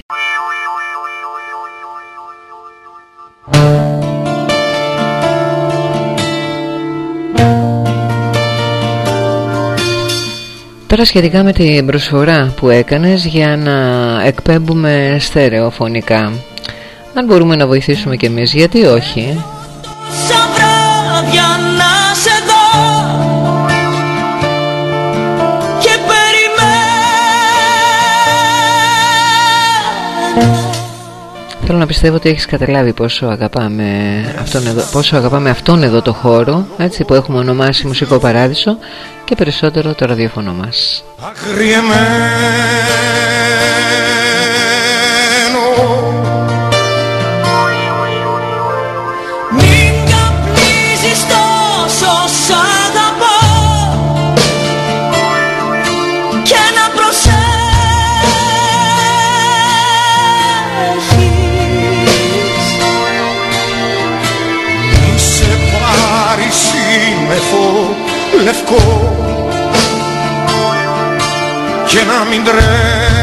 Τώρα σχετικά με την προσφορά που έκανες για να εκπέμπουμε στερεοφωνικά. Αν μπορούμε να βοηθήσουμε κι εμείς γιατί όχι Θέλω να πιστεύω ότι έχεις καταλάβει πόσο αγαπάμε αυτόν εδώ, πόσο αγαπάμε αυτόν εδώ το χώρο έτσι, που έχουμε ονομάσει Μουσικό Παράδεισο και περισσότερο το ραδιοφωνό μας. λευκό και να μην τρέχει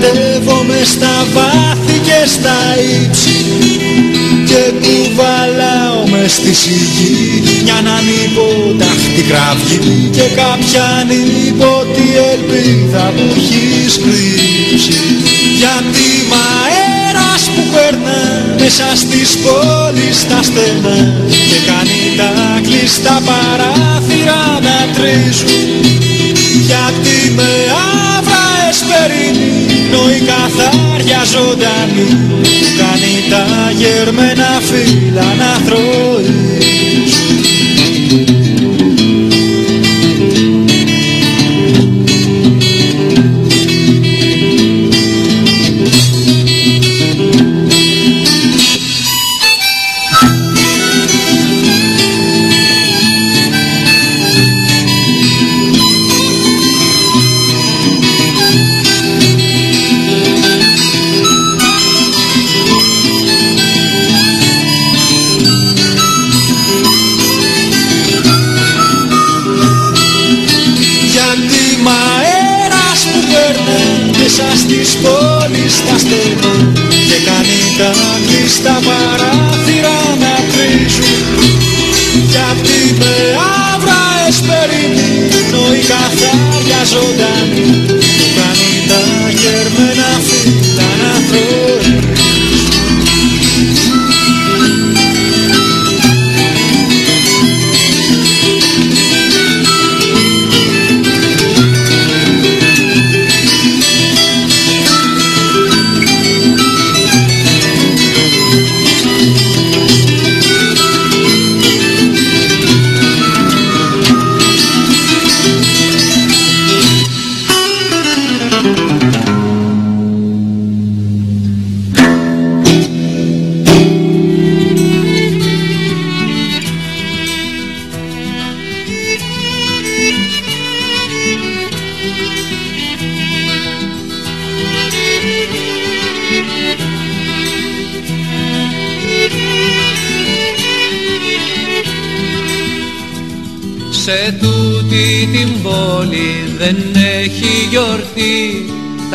κατέβομαι στα βάθη και στα ύψη και κουβαλάω μες στη σιγή. Μια ανυποταχτη κραυγή και κάποια ανυποτη ελπίδα που έχεις κρύψει γιατί μ' αέρας που περνά μέσα στις πόλεις τα στενά και κάνει τα κλειστά παράθυρα να τρίζουν. Γιατί με άβρας εσπερινή πνοή καθάρια ζωντανή. Που κάνει τα γερμένα φύλλα να θροίζουν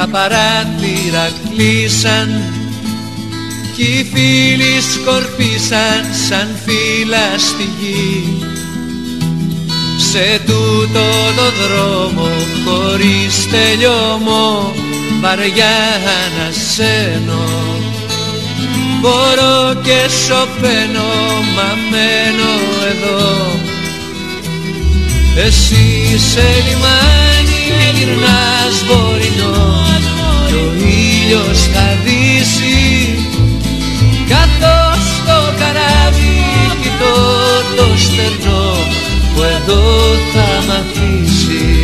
τα παράθυρα κλείσαν κι οι φίλοι σκορπίσαν σαν φύλλα στη γη. Σε τούτο το δρόμο χωρίς τελειώμο βαριά να σένω μπορώ και σωπαίνω μα μένω εδώ. Εσύ σε λιμάνι γυρνάς βορεινός. κι ο ήλιος θα δύσει καθώς το καράβι κοιτώ το στερνό που εδώ θα μ' αφήσει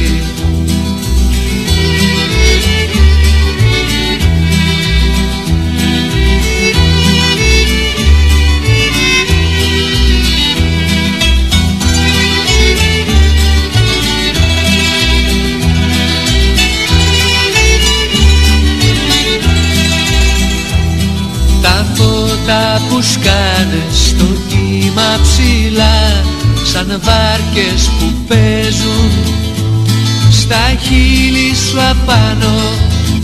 που σκάνε στο κύμα ψηλά σαν βάρκες που παίζουν. Στα χείλη σου απάνω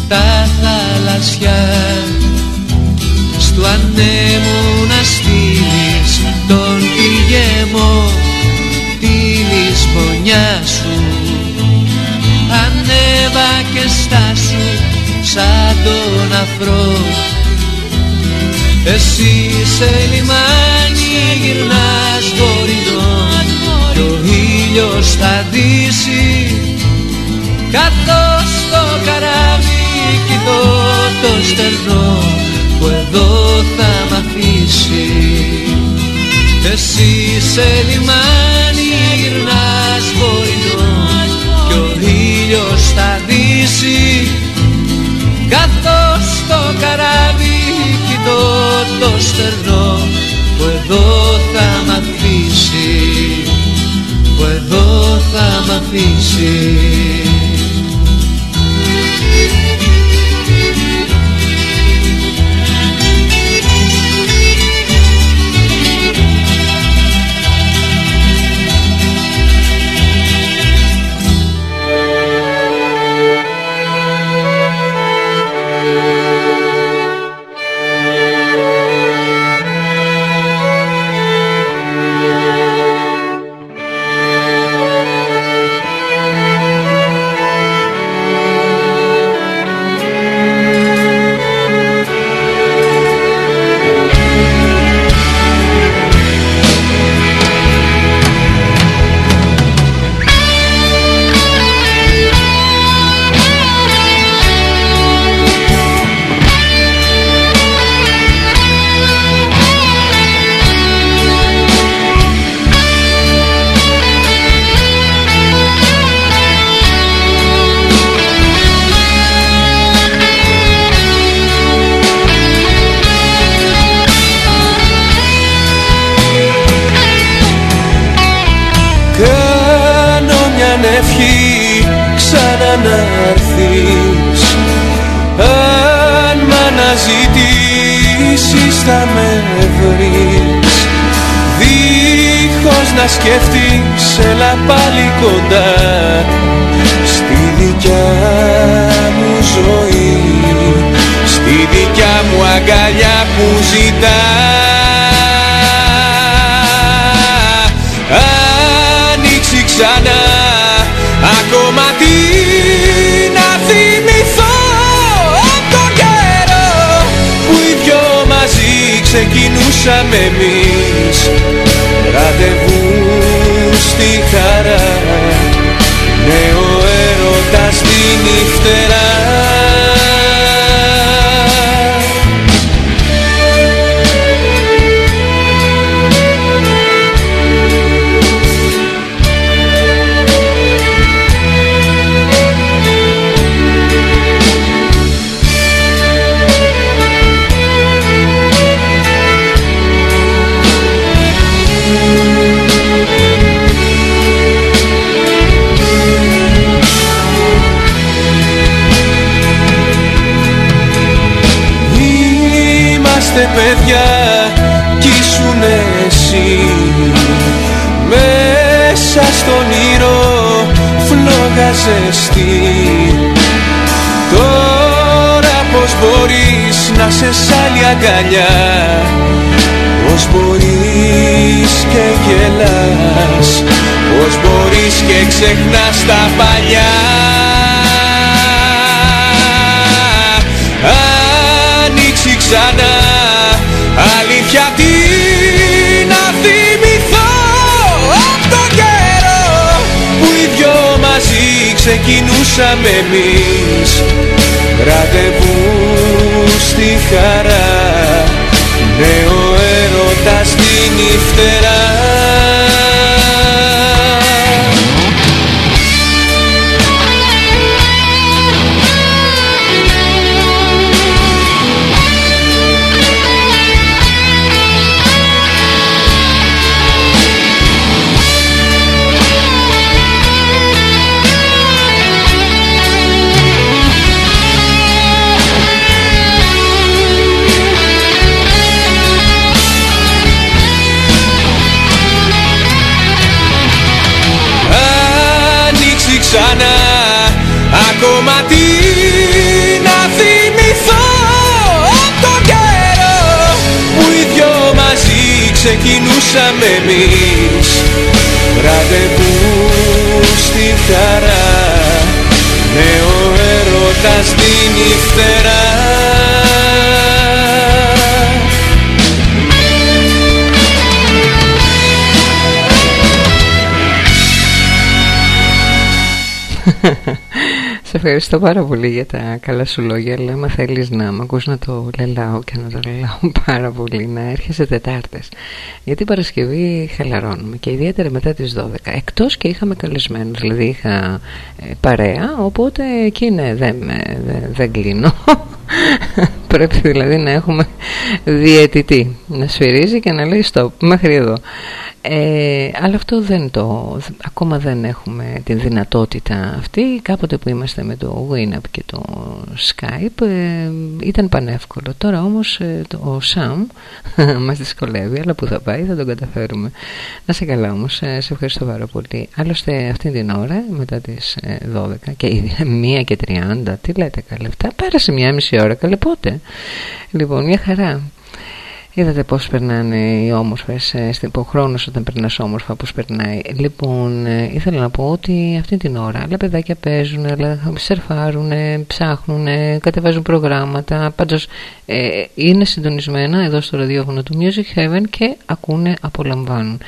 τα θαλασσιά. Στου ανέμου να στείλεις τον πηγέμο τη λησπονιά σου. Ανέβα και στάσου σαν τον αφρό εσύ σε λιμάνι γυρνάς βορεινό Κι ο ήλιος θα δύσει Καθώς το καράβι κοιτώ το στερνό Που εδώ θα μ' αφήσει. Εσύ σε λιμάνι γυρνάς βορεινό Κι ο ήλιος θα δύσει Καθώς το καράβι το στερνό που εδώ θα μ' αφήσει που εδώ θα μ' αφήσει αναζητήσεις θα με βρεις. Δίχως να σκεφτείς έλα πάλι κοντά. Στη δικιά μου ζωή Στη δικιά μου αγκαλιά που ζητάς ξεκινούσαμε εμείς φλόγα ζεστή Τώρα πως μπορείς να σε σ' άλλη αγκαλιά; Πως μπορείς και γελάς; Πως μπορείς και ξεχνάς τα παλιά; Ξεκινούσαμε εμείς. Ραντεβού στη χαρά. Νέο έρωτας στη νυχτερά έρωτα στη ευχαριστώ πάρα πολύ για τα καλά σου λόγια αλλά άμα θέλεις να μ' ακούς να το λελάω και να το λελάω (laughs) πάρα πολύ να έρχεσαι Τετάρτες. Γιατί Παρασκευή χαλαρώνουμε και ιδιαίτερα μετά τις 12 εκτός και είχαμε καλεσμένους δηλαδή είχα ε, παρέα οπότε εκεί ναι δεν, δεν, δεν κλείνω (laughs) (laughs) πρέπει δηλαδή να έχουμε διαιτητή να σφυρίζει και να λέει stop μέχρι εδώ ε, αλλά αυτό δεν το ακόμα δεν έχουμε τη δυνατότητα αυτή. Κάποτε που είμαστε με το Winamp και το Skype ε, ήταν πανεύκολο. Τώρα όμως ε, το, ο Sam (laughs) μας δυσκολεύει αλλά που θα πάει θα τον καταφέρουμε. Να σε καλά όμως ε, σε ευχαριστώ πάρα πολύ. Άλλωστε αυτή την ώρα μετά τις 12 και (laughs) ήδη 1 και 30 τι λέτε καλέ αυτά πέρασε μια μισή ώρα καλέ πότε. Λοιπόν μια χαρά. Είδατε πώς περνάνε οι όμορφες ε, στην χρόνος όταν περνάς όμορφα πώς περνάει. Λοιπόν ε, ήθελα να πω ότι αυτή την ώρα άλλα παιδάκια παίζουν, άλλα σερφάρουν, ψάχνουν, κατεβάζουν προγράμματα Πάντως ε, είναι συντονισμένα εδώ στο ραδιόφωνο του Music Heaven και ακούνε, απολαμβάνουν.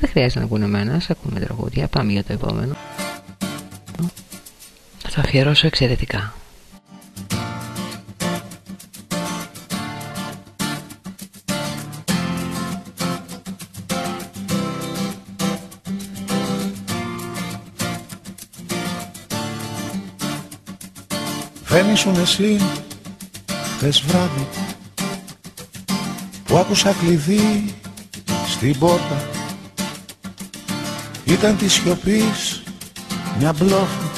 Δεν χρειάζεται να ακούνε εμένα, ας ακούμε τραγούδια. Πάμε για το επόμενο. Θα το αφιερώσω εξαιρετικά Δεν ήσουν εσύ χθες βράδυ που άκουσα κλειδί στην πόρτα. Ήταν της σιωπής μια μπλόφα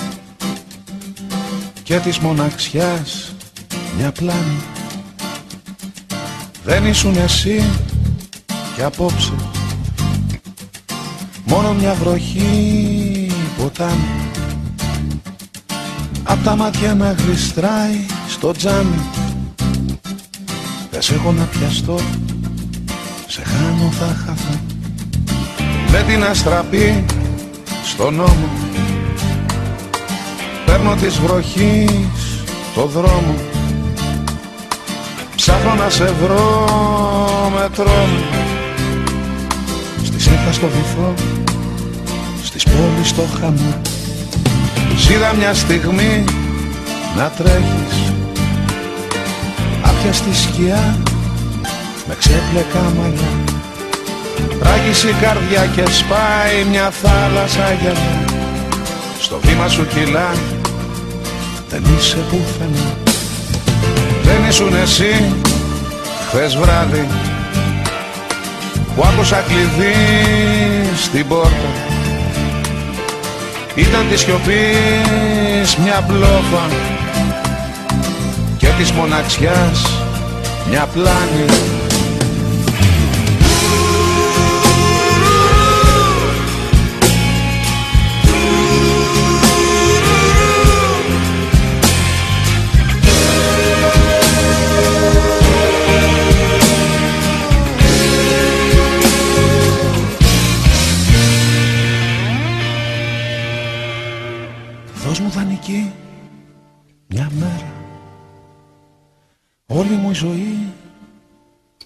και της μοναξιάς μια πλάνη. Δεν ήσουν εσύ και απόψε μόνο μια βροχή ποτάμι Απ' τα μάτια να γλιστράει στο τζάμι. Δεν σε έχω να πιαστώ Σε χάνω θα χαθώ. Με την αστραπή στον νόμο. Παίρνω της βροχής το δρόμο. Ψάχνω να σε βρω με τρόμο. Στη σύνθα στο βυθό Στις πόλεις στο χαμό Σ' μια στιγμή να τρέχεις. Άπια στη σκιά με ξέπλεκα μαλλιά. Ράγεις η καρδιά και σπάει μια θάλασσα γυαλιά Στο βήμα σου κυλά δεν είσαι πουθενά. Δεν ήσουν εσύ χθες βράδυ που άκουσα κλειδί στην πόρτα ήταν της σιωπής μια μπλόφα και της μοναξιάς μια πλάνη ζωή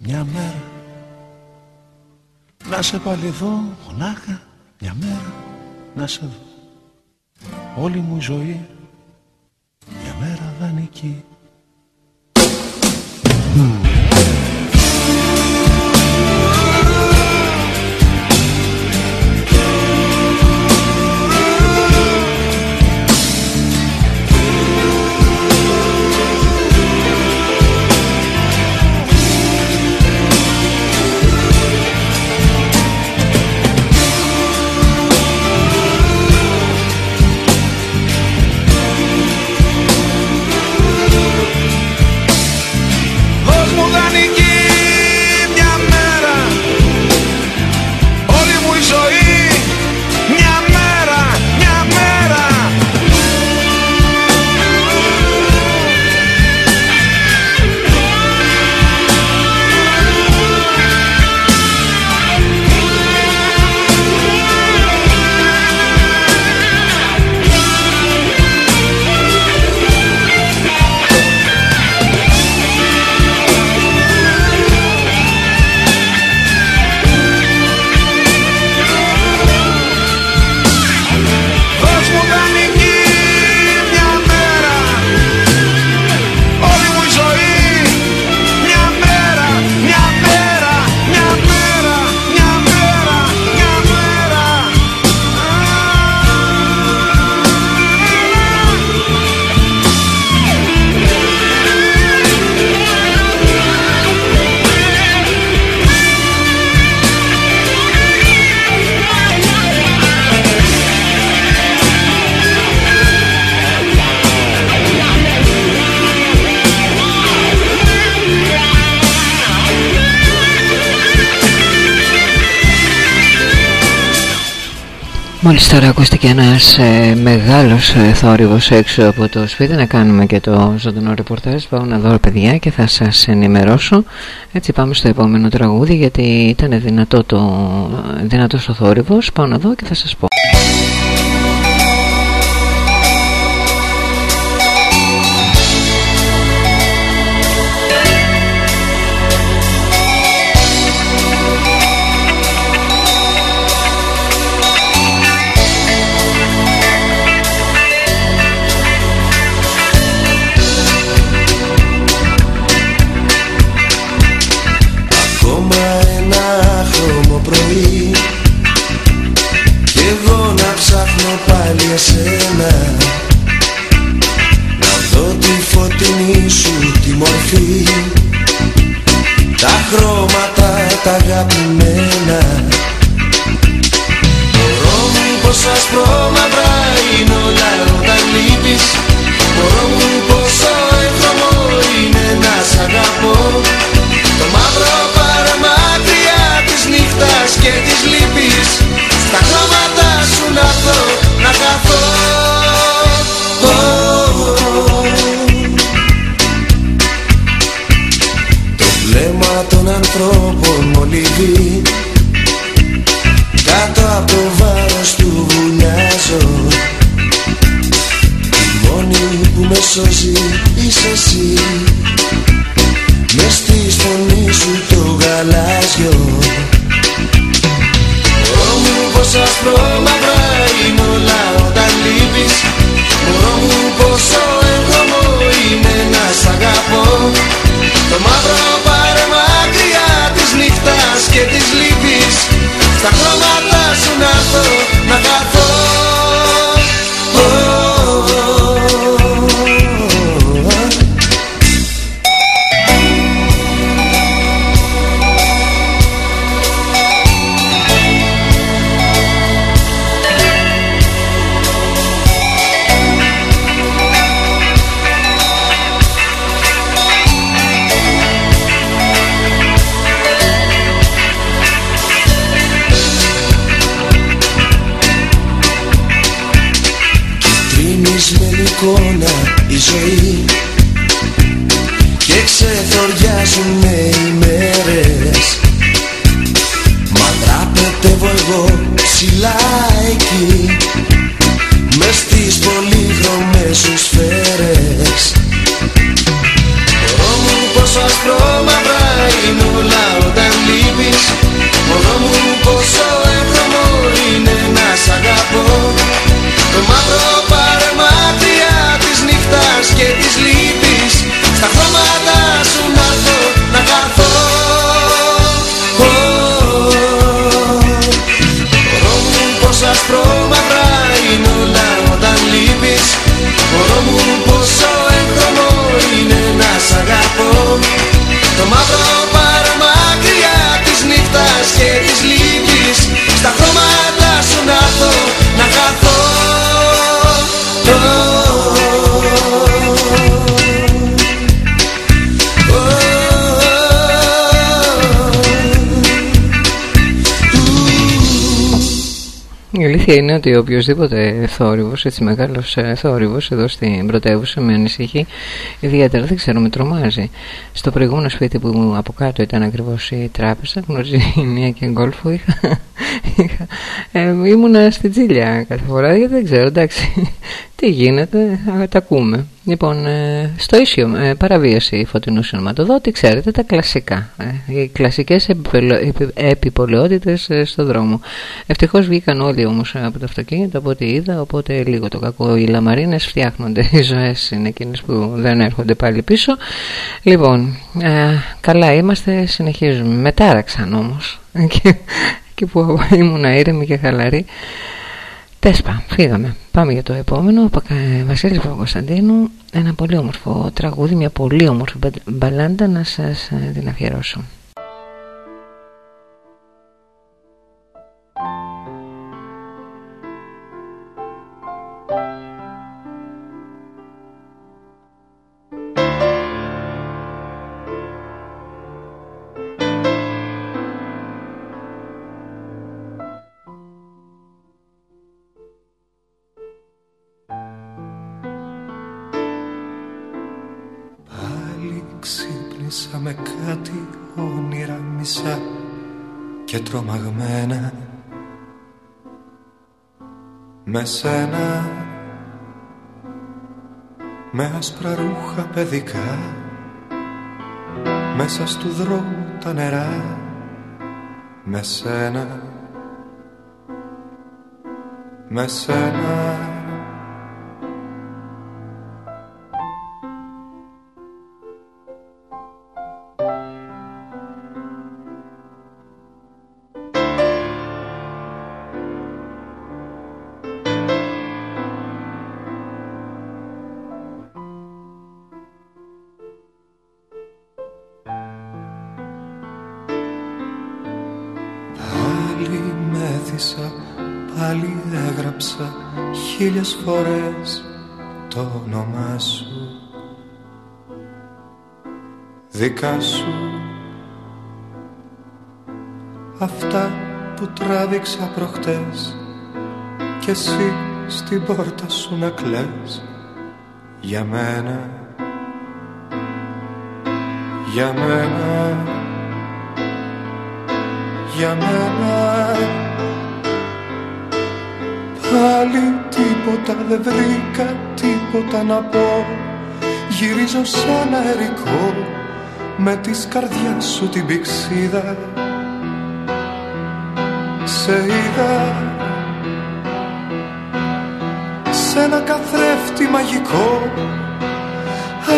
μια μέρα. Να σε πάλι δω μονάχα μια μέρα. Να σε δω. Όλη μου η ζωή μια μέρα δανεική Μόλις τώρα ακούστηκε ένας ε, μεγάλος ε, θόρυβος έξω από το σπίτι. Να κάνουμε και το ζωντανό ρεπορτάζ. Πάω να δω παιδιά και θα σας ενημερώσω. Έτσι πάμε στο επόμενο τραγούδι γιατί ήταν δυνατό το, δυνατός ο θόρυβος. Πάω να δω και θα σας πω αγαπημένα. Μωρό μου πως άσπρο μαυρά είναι λείπεις. Μωρό μου πόσο έγχρωμο είναι να σ' αγαπώ αλήθεια είναι ότι οποιοδήποτε θόρυβος, έτσι μεγάλος ε, θόρυβος εδώ στην πρωτεύουσα με ανησυχεί ιδιαίτερα, δεν ξέρω, με τρομάζει. Στο προηγούμενο σπίτι που από κάτω ήταν ακριβώς η τράπεζα, γνωρίζει η μία και γκολφο, είχα, είχα, ε, ήμουνα στην τσίλια κάθε φορά γιατί δεν ξέρω, εντάξει, τι γίνεται, α, τα ακούμε. Λοιπόν, ε, στο ίσιο ε, παραβίαση φωτεινού σηματοδότη, ξέρετε, τα κλασικά. Ε, οι κλασικές επιπολαιότητες στο δρόμο. Ευτυχώς βγήκαν όλοι όμως από το αυτοκίνητο από ό,τι είδα, οπότε λίγο το κακό. Οι λαμαρίνες φτιάχνονται, οι ζωές είναι εκείνες που δεν έρχονται πάλι πίσω. Λοιπόν, καλά είμαστε, συνεχίζουμε. Μετάραξαν όμως, (laughs) και που ήμουν ήρεμη και χαλαρή. Τέσπα, φύγαμε. Πάμε για το επόμενο. Βασίλης Παπακοσταντίνου, ένα πολύ όμορφο τραγούδι, μια πολύ όμορφη μπαλάντα να σας την αφιερώσω. Με κάτι όνειρα μισά και τρομαγμένα. Με σένα με άσπρα ρούχα παιδικά μέσα στου δρόμου τα νερά. Με σένα με σένα δικά σου. Αυτά που τράβηξα προχτές κι εσύ στην πόρτα σου να κλαις. Για μένα. Για μένα. Για μένα. Πάλι τίποτα δεν βρήκα τίποτα να πω. Γυρίζω σαν αερικό με της καρδιά σου την πηξίδα Σε είδα. Σε ένα καθρέφτη μαγικό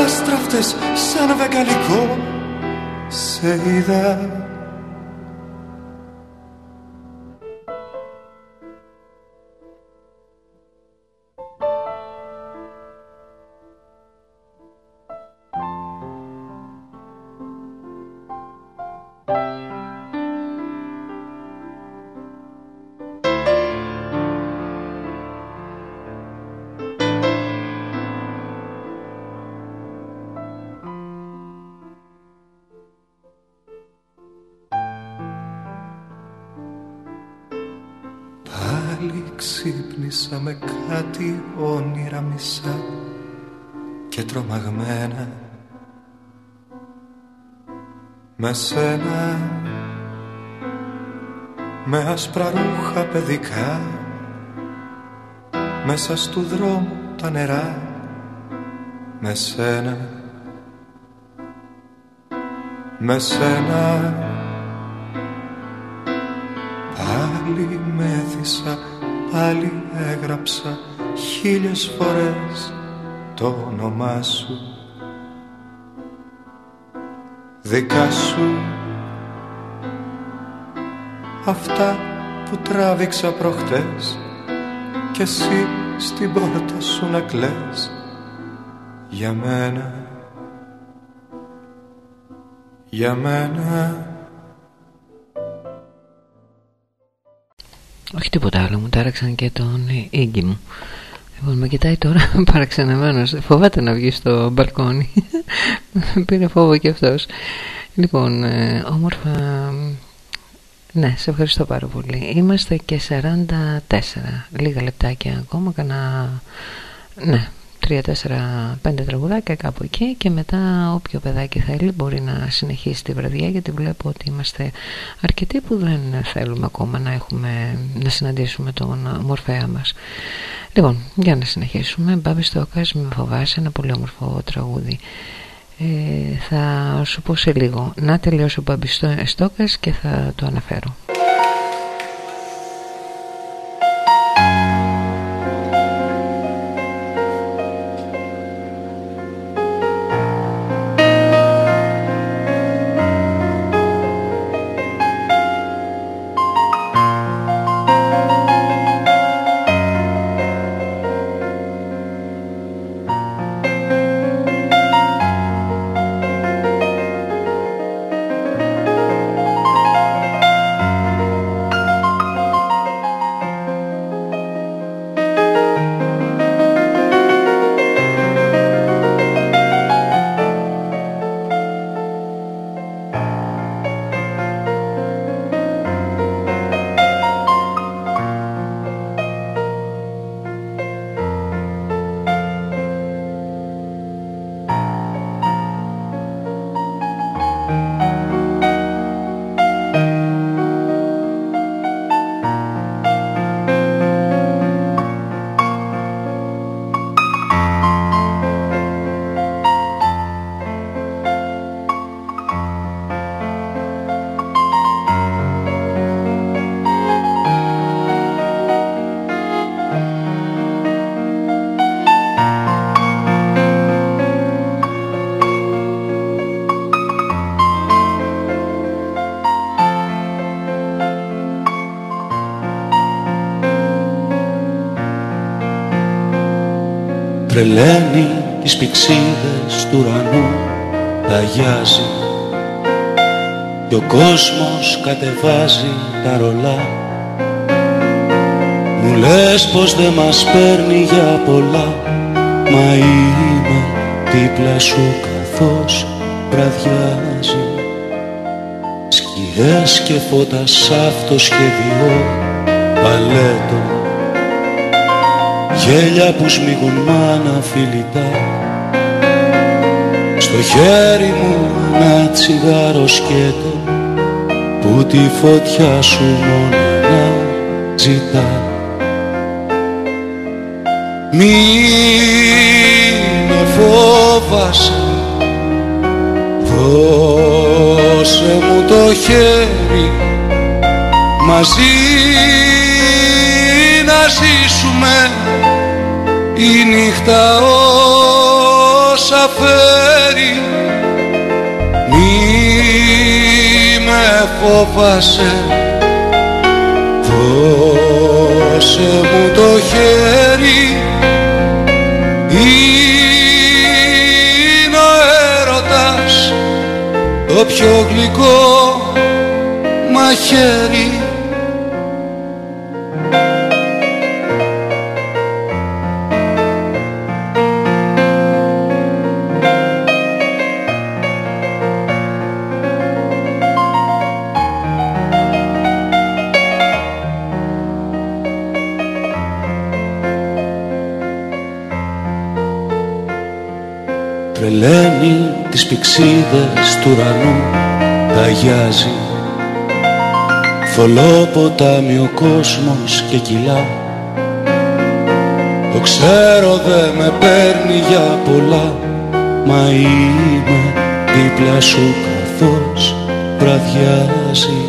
άστραφτες σαν βεγγαλικό σε είδα όνειρα μισά και τρομαγμένα. Με σένα με άσπρα ρούχα παιδικά μέσα στου δρόμου τα νερά. Με σένα με σένα. Πάλι μέθησα πάλι έγραψα χίλιες φορές το όνομά σου. Δικά σου. Αυτά που τράβηξα προχτές κι εσύ στην πόρτα σου να κλαις για μένα. Για μένα. Όχι τίποτα άλλο, μου τάραξαν και τον ίγκη μου. Λοιπόν, με κοιτάει τώρα (laughs) παραξενεμένος. Φοβάται να βγει στο μπαλκόνι. (laughs) Πήρε φόβο και αυτός. Λοιπόν, ε, όμορφα... Ναι, σε ευχαριστώ πάρα πολύ. Είμαστε και 44. Λίγα λεπτάκια ακόμα. Κανένα... Ναι, 3, 4, 5 τραγουδάκια κάπου εκεί και μετά όποιο παιδάκι θέλει μπορεί να συνεχίσει τη βραδιά γιατί βλέπω ότι είμαστε αρκετοί που δεν θέλουμε ακόμα να, έχουμε, να συναντήσουμε τον μορφέα μας. Λοιπόν, για να συνεχίσουμε. Μπάμπη Στόκας, με φοβάσαι, ένα πολύ όμορφο τραγούδι. Ε, θα σου πω σε λίγο να τελειώσω Μπάμπης Στόκας και θα το αναφέρω. Τρελαίνει τις πηξίδες του ουρανού ταγιάζει και ο κόσμος κατεβάζει τα ρολά. Μου λες πως δεν μας παίρνει για πολλά. Μα είμαι δίπλα σου καθώς βραδιάζει. Σκιές και φώτα σ' αυτό σχεδιό παλέτο Γέλια που σμίγουν μάνα φιλιτά. Στο χέρι μου ένα τσιγάρο σκέτο Που τη φωτιά σου μόνο να ζητά. Μη με φόβασε Δώσε μου το χέρι μαζί να ζήσουμε η νύχτα όσα φέρει μη με φόβασε. Δώσε μου το χέρι είναι ο έρωτας το πιο γλυκό μαχαίρι Τρελαίνει τις πηξίδες του ουρανού ταγιάζει Θολό ποτάμι ο κόσμος και κιλά Το ξέρω δε με παίρνει για πολλά. Μα είμαι δίπλα σου καθώς βραδιάζει.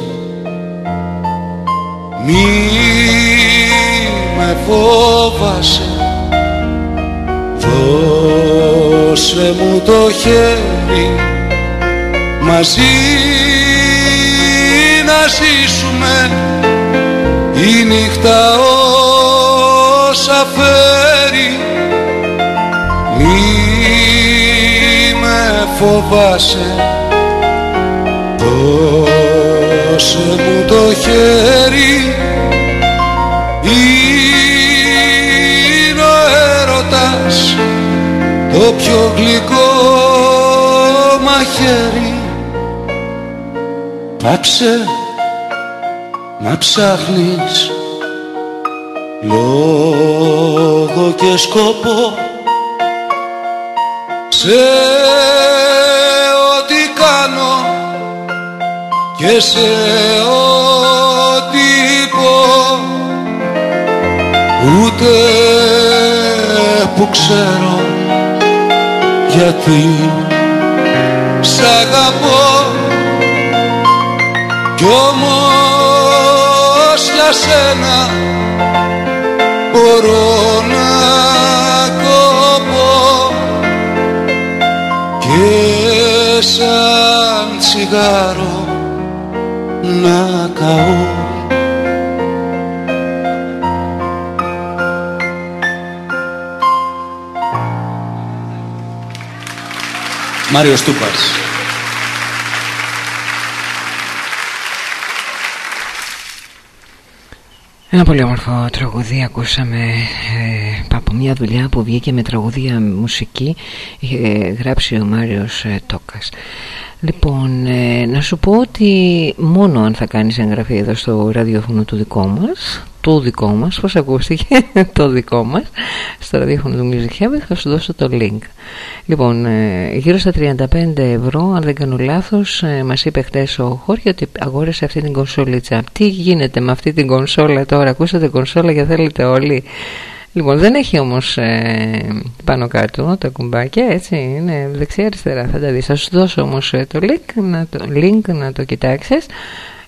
Μη με φόβασες Δώσε μου το χέρι μαζί να ζήσουμε. Η νύχτα όσα φέρει μη με φοβάσαι. Δώσε μου το χέρι πιο γλυκό μαχαίρι. Πάψε να ψάχνεις λόγο και σκοπό σε ό,τι κάνω και σε ό,τι πω. Ούτε που ξέρω γιατί σ' αγαπώ. Κι όμως για σένα μπορώ να κοπώ. Και σαν τσιγάρο να καώ Μάριος Τούπας. Ένα πολύ όμορφο τραγουδί ακούσαμε ε, από μια δουλειά που βγήκε με τραγουδία μουσική είχε γράψει ο Μάριος ε, Τόκας Λοιπόν, ε, να σου πω ότι μόνο αν θα κάνεις εγγραφή εδώ στο ραδιόφωνο του δικό μας το δικό μας, πώς ακούστηκε (laughs) το δικό μας στο ραδιόφωνο του Music Heaven θα σου δώσω το link. Λοιπόν ε, γύρω στα 35 ευρώ αν δεν κάνω λάθος ε, μας είπε χτες ο Χόρια ότι αγόρασε αυτή την κονσόλιτσα τι γίνεται με αυτή την κονσόλα τώρα ακούσατε κονσόλα και θέλετε όλοι Λοιπόν, δεν έχει όμως ε, πάνω κάτω τα κουμπάκια, έτσι, είναι δεξιά αριστερά, θα τα δεις. Θα σου δώσω όμως ε, το link, να το, link να το κοιτάξεις,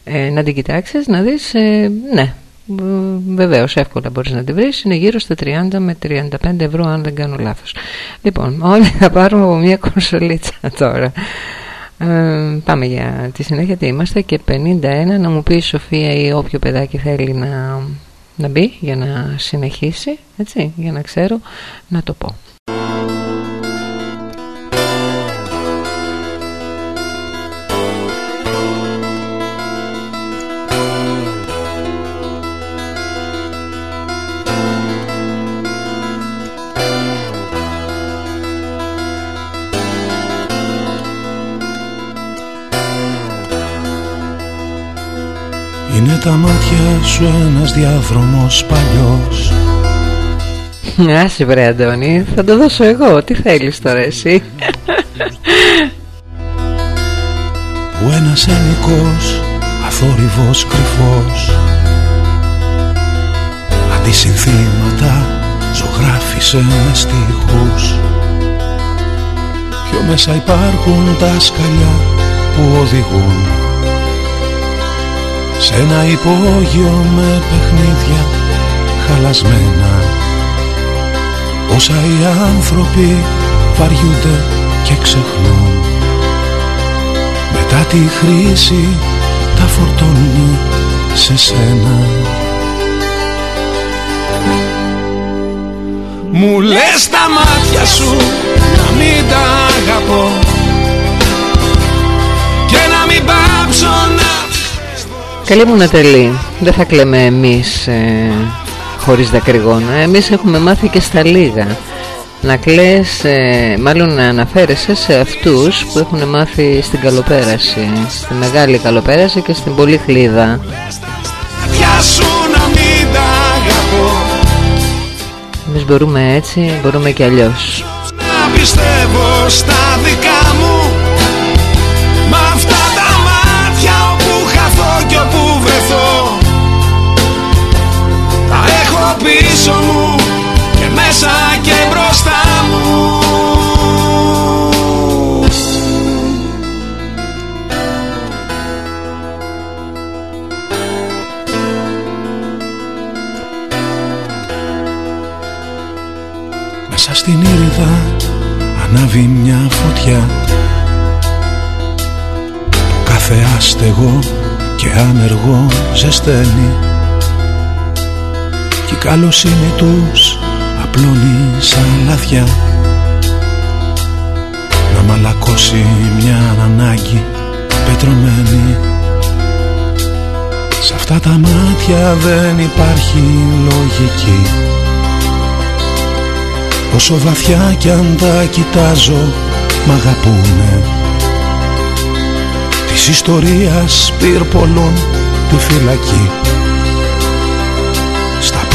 ε, να την κοιτάξεις, να δεις, ε, ναι, βεβαίως εύκολα μπορείς να τη βρεις, είναι γύρω στα 30 με 35 ευρώ αν δεν κάνω λάθος. Λοιπόν, όλοι θα πάρουμε από μια κονσολίτσα (laughs) τώρα. Ε, πάμε για τη συνέχεια τι είμαστε και 51 να μου πεις η Σοφία ή όποιο παιδάκι θέλει να να μπει για να συνεχίσει, έτσι, για να ξέρω να το πω. Τα μάτια σου ένας διάδρομος παλιός. Άσε βρε Αντώνη, θα το δώσω εγώ, τι θέλεις τώρα εσύ; Που ένας ενικός, αθόρυβος κρυφός Αντισυνθήματα ζωγράφισε με στίχους. Πιο μέσα υπάρχουν τα σκαλιά που οδηγούν σε ένα υπόγειο με παιχνίδια χαλασμένα. Όσα οι άνθρωποι βαριούνται και ξεχνούν. Μετά τη χρήση τα φορτώνουν σε σένα. Μου λες τα μάτια σου να μην τα αγαπώ Και να μην πάψω να Καλή μου Νατελή, δεν θα κλαίμε εμείς ε, χωρίς δακρυγόνα. Εμείς έχουμε μάθει και στα λίγα Να κλαις, ε, μάλλον να αναφέρεσαι σε αυτούς που έχουν μάθει στην καλοπέραση Στη μεγάλη καλοπέραση και στην πολύ χλίδα. Εμείς μπορούμε έτσι, μπορούμε και αλλιώς. Να πιστεύω στα δικά μου και μέσα και μπροστά μου. Μέσα στην ήρυδα ανάβει μια φωτιά. Το κάθε άστεγο και άνεργο ζεσταίνει. Κι η καλοσύνη τους απλώνει σαν λαδιά. Να μαλακώσει μια ανάγκη πετρωμένη. Σ' αυτά τα μάτια δεν υπάρχει λογική. Όσο βαθιά κι αν τα κοιτάζω μ' αγαπούνε. Της ιστορίας πυρπολών τη φυλακή. Στα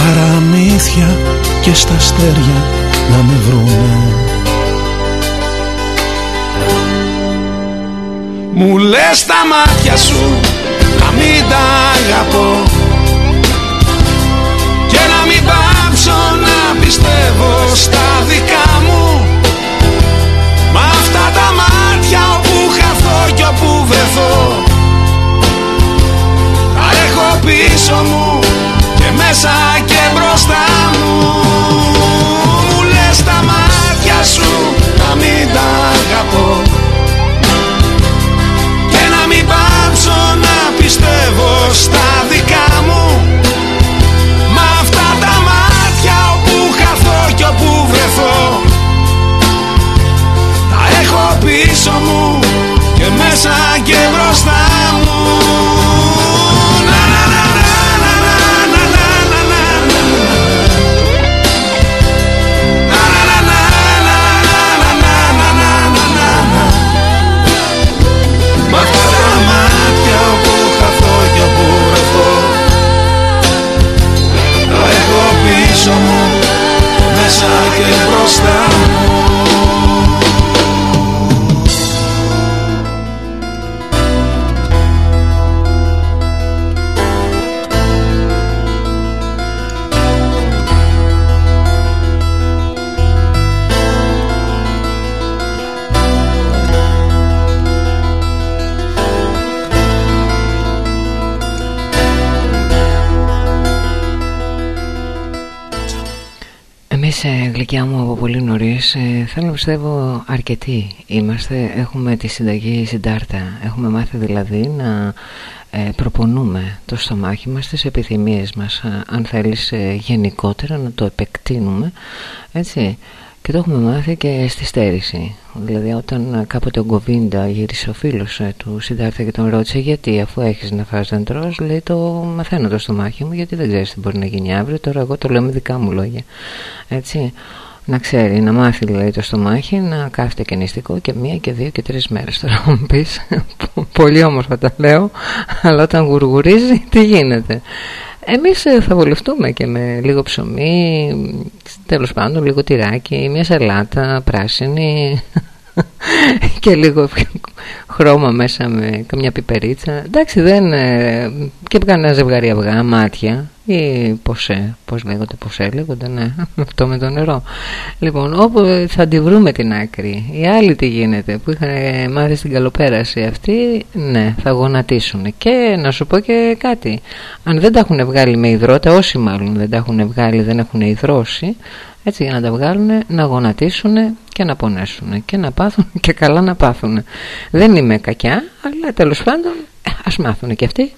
παραμύθια και στα αστέρια να με βρούνε. Μου λες τα μάτια σου να μην τα αγαπώ Και να μην πάψω να πιστεύω στα δικά μου. Μα αυτά τα μάτια όπου χαθώ κι όπου βρεθώ Τα έχω πίσω μου. και μέσα και μπροστά μου. Μου λες τα μάτια σου να μην τα αγαπώ. Και να μην πάψω να πιστεύω στα δικά μου. Μα αυτά τα μάτια όπου χαθώ κι όπου βρεθώ Τα έχω πίσω μου και μέσα και Εμείς ε, γλυκιά μου από πολύ νωρίς ε, θέλω να πιστεύω αρκετοί είμαστε. Έχουμε τη συνταγή συντάρτα. Έχουμε μάθει δηλαδή να ε, προπονούμε το στομάχι μας τις επιθυμίες μας. Ε, αν θέλεις ε, γενικότερα να το επεκτείνουμε έτσι και το έχουμε μάθει και στη στέρηση. Δηλαδή όταν ε, κάποτε ο Γκοβίντα γύρισε ο φίλος ε, του Συντάρτα και τον ρώτησε γιατί αφού έχεις να φας δεν τρως λέει το μαθαίνω το στομάχι μου γιατί δεν ξέρεις τι μπορεί να γίνει αύριο τώρα εγώ το λέω με δικά μου λόγια έτσι να ξέρει, να μάθει δηλαδή το στομάχι να κάθεται και νηστικό και μία και δύο και τρεις μέρες. Τώρα μου πεις (laughs) πολύ όμορφα τα λέω αλλά όταν γουργουρίζει τι γίνεται εμείς ε, θα βολευτούμε και με λίγο ψωμί τέλος πάντων λίγο τυράκι μια σαλάτα πράσινη (laughs) και λίγο χρώμα μέσα με καμιά πιπερίτσα εντάξει δεν ε, και κανένα ζευγάρι αυγά μάτια ή ποσέ, πώς λέγονται, ποσέ λέγονται, ναι, (laughs) αυτό με το νερό. Λοιπόν, όπου θα τη βρούμε την άκρη, οι άλλοι τι γίνεται, που είχαν μάθει στην καλοπέραση αυτοί, ναι, θα γονατίσουν. Και να σου πω και κάτι, αν δεν τα έχουν βγάλει με υδρότα, όσοι μάλλον δεν τα έχουν βγάλει, δεν έχουν υδρώσει, έτσι για να τα βγάλουν, να γονατίσουν και να πονέσουν και να πάθουν (laughs) και καλά να πάθουν. Δεν είμαι κακιά, αλλά τέλος πάντων ας μάθουν και αυτοί.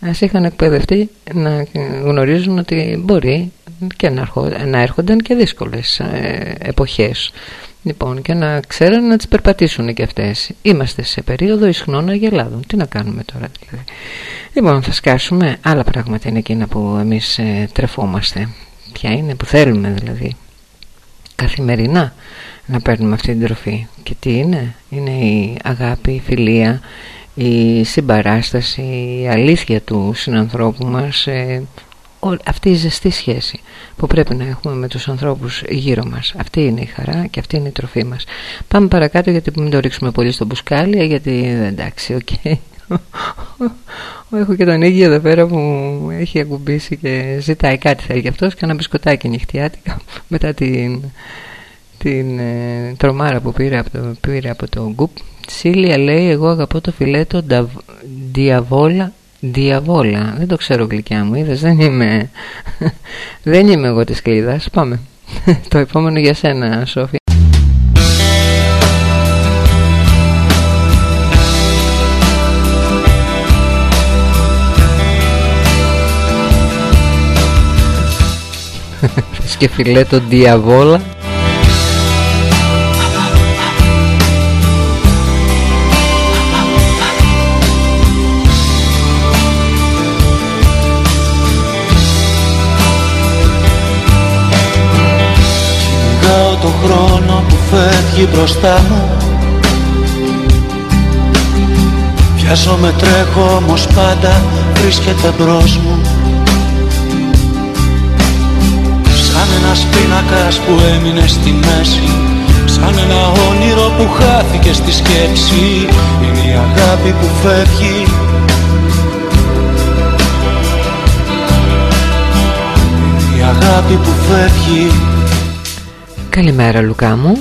Ας είχαν εκπαιδευτεί να γνωρίζουν ότι μπορεί και να, να έρχονταν και δύσκολες ε, εποχές. Λοιπόν και να ξέρουν να τις περπατήσουν και αυτές. Είμαστε σε περίοδο ισχνών αγελάδων. Τι να κάνουμε τώρα δηλαδή. Λοιπόν θα σκάσουμε. Άλλα πράγματα είναι εκείνα που εμείς ε, τρεφόμαστε ποια είναι που θέλουμε δηλαδή. Καθημερινά να παίρνουμε αυτή την τροφή. Και τι είναι; Είναι η αγάπη, η φιλία η συμπαράσταση, η αλήθεια του συνανθρώπου μας ε, αυτή η ζεστή σχέση που πρέπει να έχουμε με τους ανθρώπους γύρω μας. Αυτή είναι η χαρά και αυτή είναι η τροφή μας. Πάμε παρακάτω γιατί μην το ρίξουμε πολύ στο μπουκάλι γιατί εντάξει OK. okay. Έχω και τον ίδιο εδώ πέρα που έχει ακουμπήσει και ζητάει κάτι θέλει και αυτός και ένα μπισκοτάκι νυχτιάτικα (laughs) μετά την, την ε, τρομάρα που πήρε από το, πήρε από το γκουπ Σίλια λέει εγώ αγαπώ το φιλέτο διαβόλα Διαβόλα, δεν το ξέρω γλυκιά μου, είδες, δεν είμαι, (laughs) δεν είμαι εγώ της κλίδας, πάμε. (laughs) το επόμενο για σένα, Σόφια. Και φιλέτο διαβόλα. Το χρόνο που φεύγει μπροστά μου. Με τρέχω όμως πάντα βρίσκεται μπρος μου Σαν ένας πίνακας που έμεινε στη μέση Σαν ένα όνειρο που χάθηκε στη σκέψη Είναι η αγάπη που φεύγει. Είναι η αγάπη που φεύγει. Καλημέρα Λουκά μου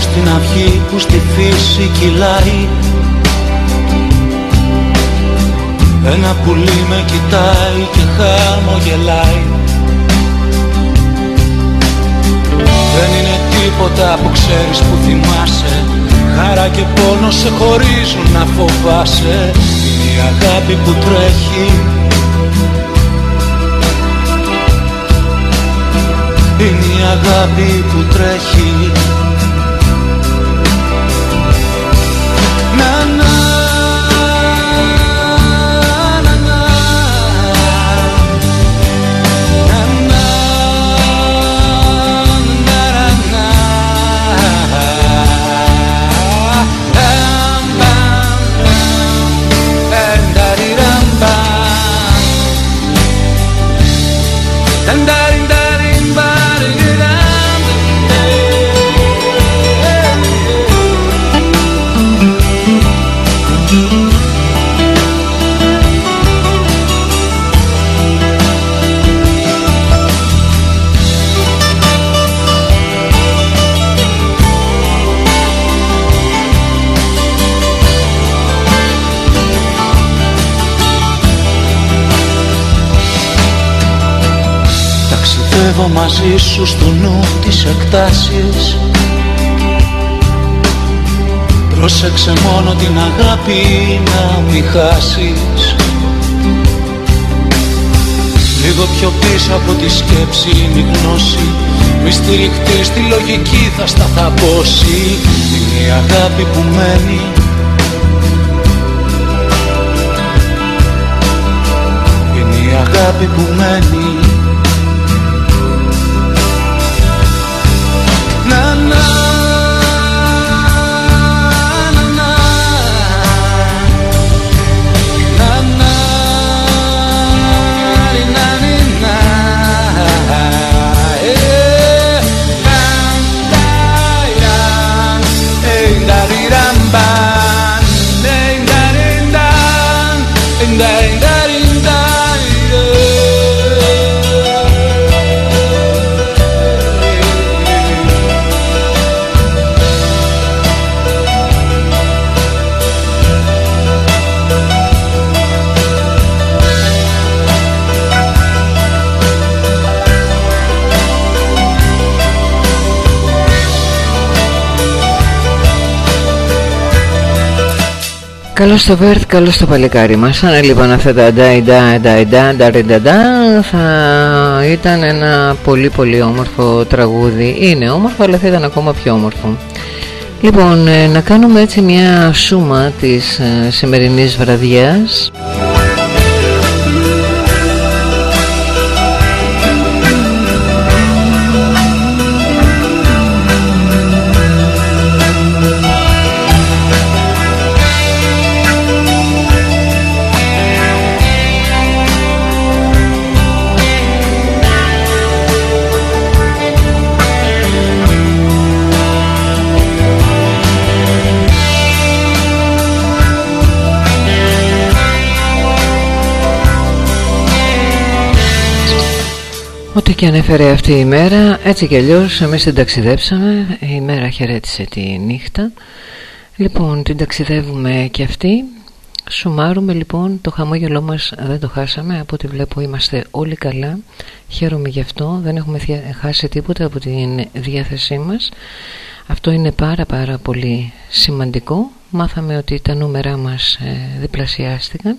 στην αυγή που στη φύση κυλάει. Ένα πουλί με κοιτάει και χαμογελάει. Δεν είναι τίποτα που ξέρεις που θυμάσαι. Χαρά και πόνο σε χωρίζουν να φοβάσαι. Είναι η αγάπη που τρέχει. Είναι η αγάπη που τρέχει Ανέβω μαζί σου στο νου τις εκτάσεις. Πρόσεξε μόνο την αγάπη να μη χάσεις. Λίγο πιο πίσω από τη σκέψη είναι η γνώση. Μη στηριχτείς στη λογική θα σταθαπώσει. Είναι η αγάπη που μένει. Είναι η αγάπη που μένει Καλώς το Βέρτ, καλώς το παλικάρι μας. Αν λοιπόν αυτά τα ντα θα ήταν ένα πολύ πολύ όμορφο τραγούδι. Είναι όμορφο, αλλά θα ήταν ακόμα πιο όμορφο. Λοιπόν, ε, να κάνουμε έτσι μια σούμα της ε, σημερινής βραδιάς. Ό,τι και ανέφερε αυτή η μέρα, έτσι κι αλλιώς εμείς την ταξιδέψαμε, η μέρα χαιρέτησε τη νύχτα. Λοιπόν, την ταξιδεύουμε και αυτή. Σουμάρουμε λοιπόν, το χαμόγελό μας δεν το χάσαμε, από ό,τι βλέπω είμαστε όλοι καλά. Χαίρομαι γι' αυτό, δεν έχουμε χάσει τίποτα από την διάθεσή μας. Αυτό είναι πάρα πάρα πολύ σημαντικό. Μάθαμε ότι τα νούμερά μας ε, διπλασιάστηκαν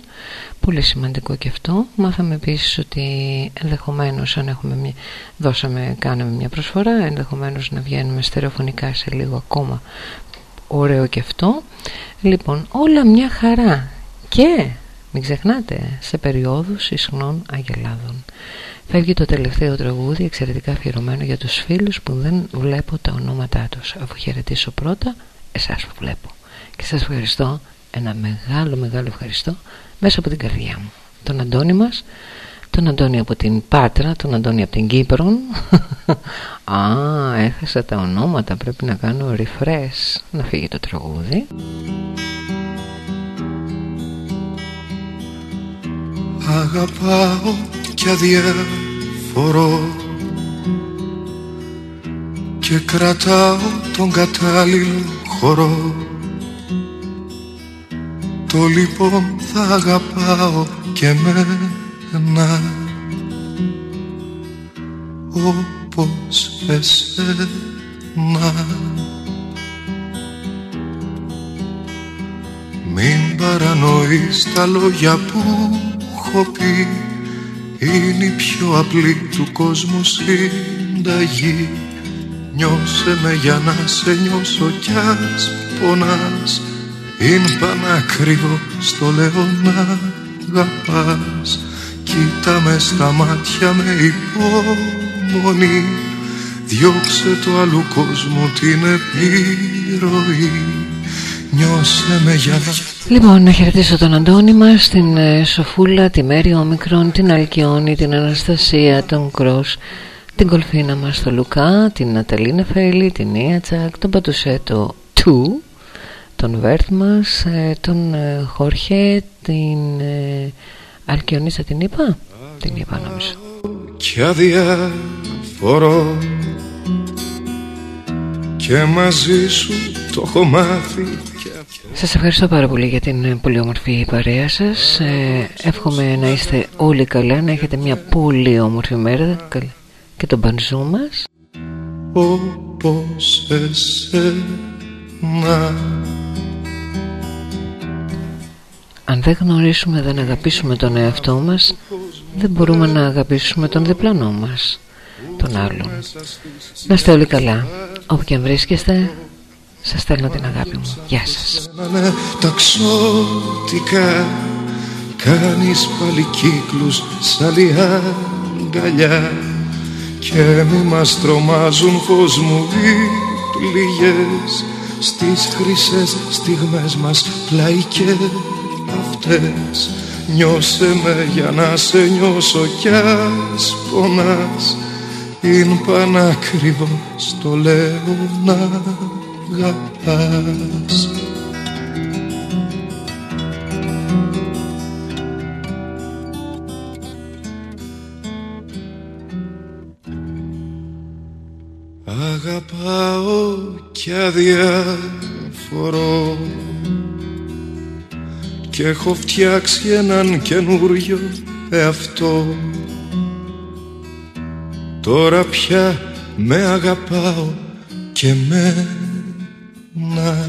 Πολύ σημαντικό και αυτό. Μάθαμε επίσης ότι ενδεχομένως αν έχουμε μια, δώσαμε, κάναμε μια προσφορά, ενδεχομένως να βγαίνουμε στερεοφωνικά σε λίγο ακόμα. Ωραίο και αυτό. Λοιπόν, όλα μια χαρά. Και μην ξεχνάτε, σε περιόδους ισχνών αγελάδων. Φεύγει το τελευταίο τραγούδι εξαιρετικά αφιερωμένο για τους φίλους που δεν βλέπω τα ονόματά τους. Αφού χαιρετήσω πρώτα, εσάς που βλέπω. Και σας ευχαριστώ, ένα μεγάλο μεγάλο ευχαριστώ μέσα από την καρδιά μου. Τον Αντώνη μας τον Αντώνη από την Πάτρα τον Αντώνη από την Κύπρο (laughs) Α, έχασα τα ονόματα πρέπει να κάνω refresh να φύγει το τραγούδι. Αγαπάω και αδιαφορώ και κρατάω τον κατάλληλο χώρο το λοιπόν θα αγαπάω και μένα όπως εσένα. Μην παρανοείς τα λόγια που έχω πει. Είναι η πιο απλή του κόσμου συνταγή. Νιώσε με για να σε νιώσω κι ας πονάς είναι πανάκριβο στο λέω να αγαπάς Κοίτα με στα μάτια με υπομονή. Διώξε το άλλου κόσμου την επιρροή. Νιώσε με για να... Λοιπόν, να χαιρετήσω τον Αντώνη μας, την ε, Σοφούλα, τη Μέρη Όμικρον, την Αλκιόνη, την Αναστασία, τον Κρός, την Κολφίνα μας, τον Λουκά, την Ναταλίνα Φέλη, την Ιατσακ, τον Πατουσέτο του τον Βέρθ μας, ε, τον ε, Χόρχε, την ε, Αλκιονίσσα την είπα, την είπα νομίζω. Κι αδιαφορώ και μαζί σου το έχω μάθει. Σας ευχαριστώ πάρα πολύ για την πολύ όμορφη παρέα σας. Εύχομαι να είστε όλοι καλά Να έχετε μια πολύ όμορφη μέρα. Και τον πανζού μας. Όπως εσένα Αν δεν γνωρίσουμε, δεν αγαπήσουμε τον εαυτό μας Δεν μπορούμε να αγαπήσουμε τον διπλανό μας Τον άλλον. Να είστε όλοι καλά. Όπου και αν βρίσκεστε Σας στέλνω την αγάπη μου. Γεια σας. Ταξότικα Κάνεις πάλι κύκλους Σαν αγκαλιά. Και μη μας τρομάζουν φως μου οι πληγές Στις χρυσές στιγμές μας πλάι και αυτές. Νιώσε με για να σε νιώσω κι ας πονάς. Είναι πανακριβώς το λέω να αγαπάς. Αγαπάω κι αδιαφορώ και έχω φτιάξει έναν καινούριο εαυτό. Τώρα πια με αγαπάω και με να